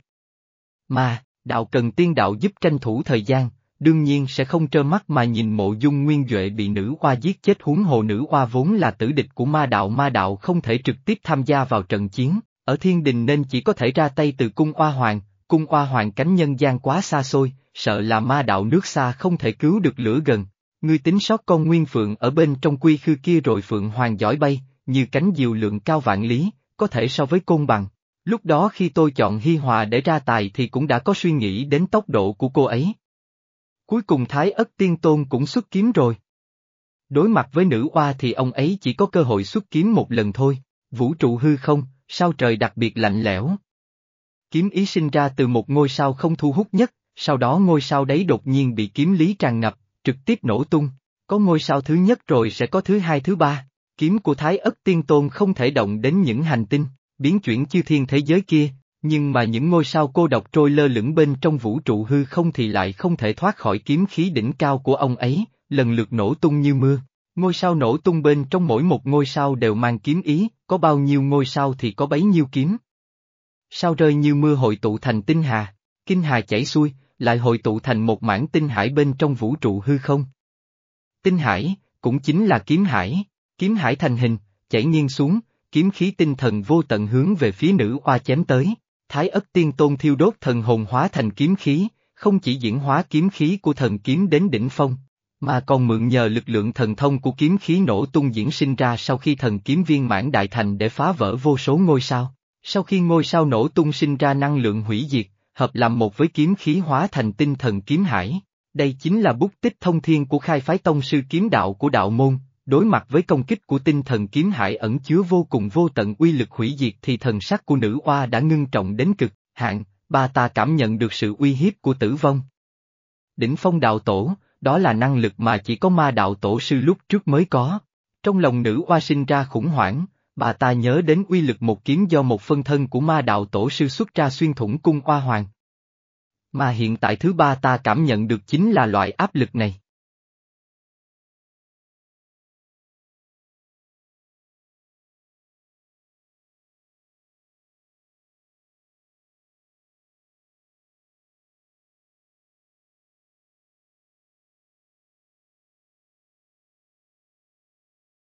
Ma, đạo cần tiên đạo giúp tranh thủ thời gian, đương nhiên sẽ không trơ mắt mà nhìn mộ dung nguyên Duệ bị nữ oa giết chết huống hồ nữ oa vốn là tử địch của ma đạo ma đạo không thể trực tiếp tham gia vào trận chiến, ở thiên đình nên chỉ có thể ra tay từ cung oa hoàng, cung oa hoàng cánh nhân gian quá xa xôi, sợ là ma đạo nước xa không thể cứu được lửa gần. Ngươi tính sót con nguyên phượng ở bên trong quy khư kia rồi phượng hoàng giỏi bay, như cánh diều lượng cao vạn lý, có thể so với côn bằng. Lúc đó khi tôi chọn Hi Hòa để ra tài thì cũng đã có suy nghĩ đến tốc độ của cô ấy. Cuối cùng Thái Ất Tiên Tôn cũng xuất kiếm rồi. Đối mặt với nữ oa thì ông ấy chỉ có cơ hội xuất kiếm một lần thôi, vũ trụ hư không, sao trời đặc biệt lạnh lẽo. Kiếm ý sinh ra từ một ngôi sao không thu hút nhất, sau đó ngôi sao đấy đột nhiên bị kiếm lý tràn ngập, trực tiếp nổ tung, có ngôi sao thứ nhất rồi sẽ có thứ hai thứ ba. Kiếm của Thái Ất Tiên Tôn không thể động đến những hành tinh, biến chuyển chư thiên thế giới kia, nhưng mà những ngôi sao cô độc trôi lơ lửng bên trong vũ trụ hư không thì lại không thể thoát khỏi kiếm khí đỉnh cao của ông ấy, lần lượt nổ tung như mưa. Ngôi sao nổ tung bên trong mỗi một ngôi sao đều mang kiếm ý, có bao nhiêu ngôi sao thì có bấy nhiêu kiếm. Sao rơi như mưa hội tụ thành tinh hà, kinh hà chảy xuôi, lại hội tụ thành một mảng tinh hải bên trong vũ trụ hư không. Tinh hải, cũng chính là kiếm hải. Kiếm hải thành hình, chảy nghiêng xuống, kiếm khí tinh thần vô tận hướng về phía nữ oa chém tới. Thái ất tiên tôn thiêu đốt thần hồn hóa thành kiếm khí, không chỉ diễn hóa kiếm khí của thần kiếm đến đỉnh phong, mà còn mượn nhờ lực lượng thần thông của kiếm khí nổ tung diễn sinh ra sau khi thần kiếm viên mãn đại thành để phá vỡ vô số ngôi sao. Sau khi ngôi sao nổ tung sinh ra năng lượng hủy diệt, hợp làm một với kiếm khí hóa thành tinh thần kiếm hải. Đây chính là bút tích thông thiên của khai phái tông sư kiếm đạo của đạo môn, đối mặt với công kích của tinh thần kiếm hải ẩn chứa vô cùng vô tận uy lực hủy diệt thì thần sắc của nữ oa đã ngưng trọng đến cực, hạn, bà ta cảm nhận được sự uy hiếp của tử vong. Đỉnh phong đạo tổ, đó là năng lực mà chỉ có ma đạo tổ sư lúc trước mới có. Trong lòng nữ oa sinh ra khủng hoảng, bà ta nhớ đến uy lực một kiếm do một phân thân của ma đạo tổ sư xuất ra xuyên thủng cung oa hoàng. Mà hiện tại thứ ba ta cảm nhận được chính là loại áp lực này.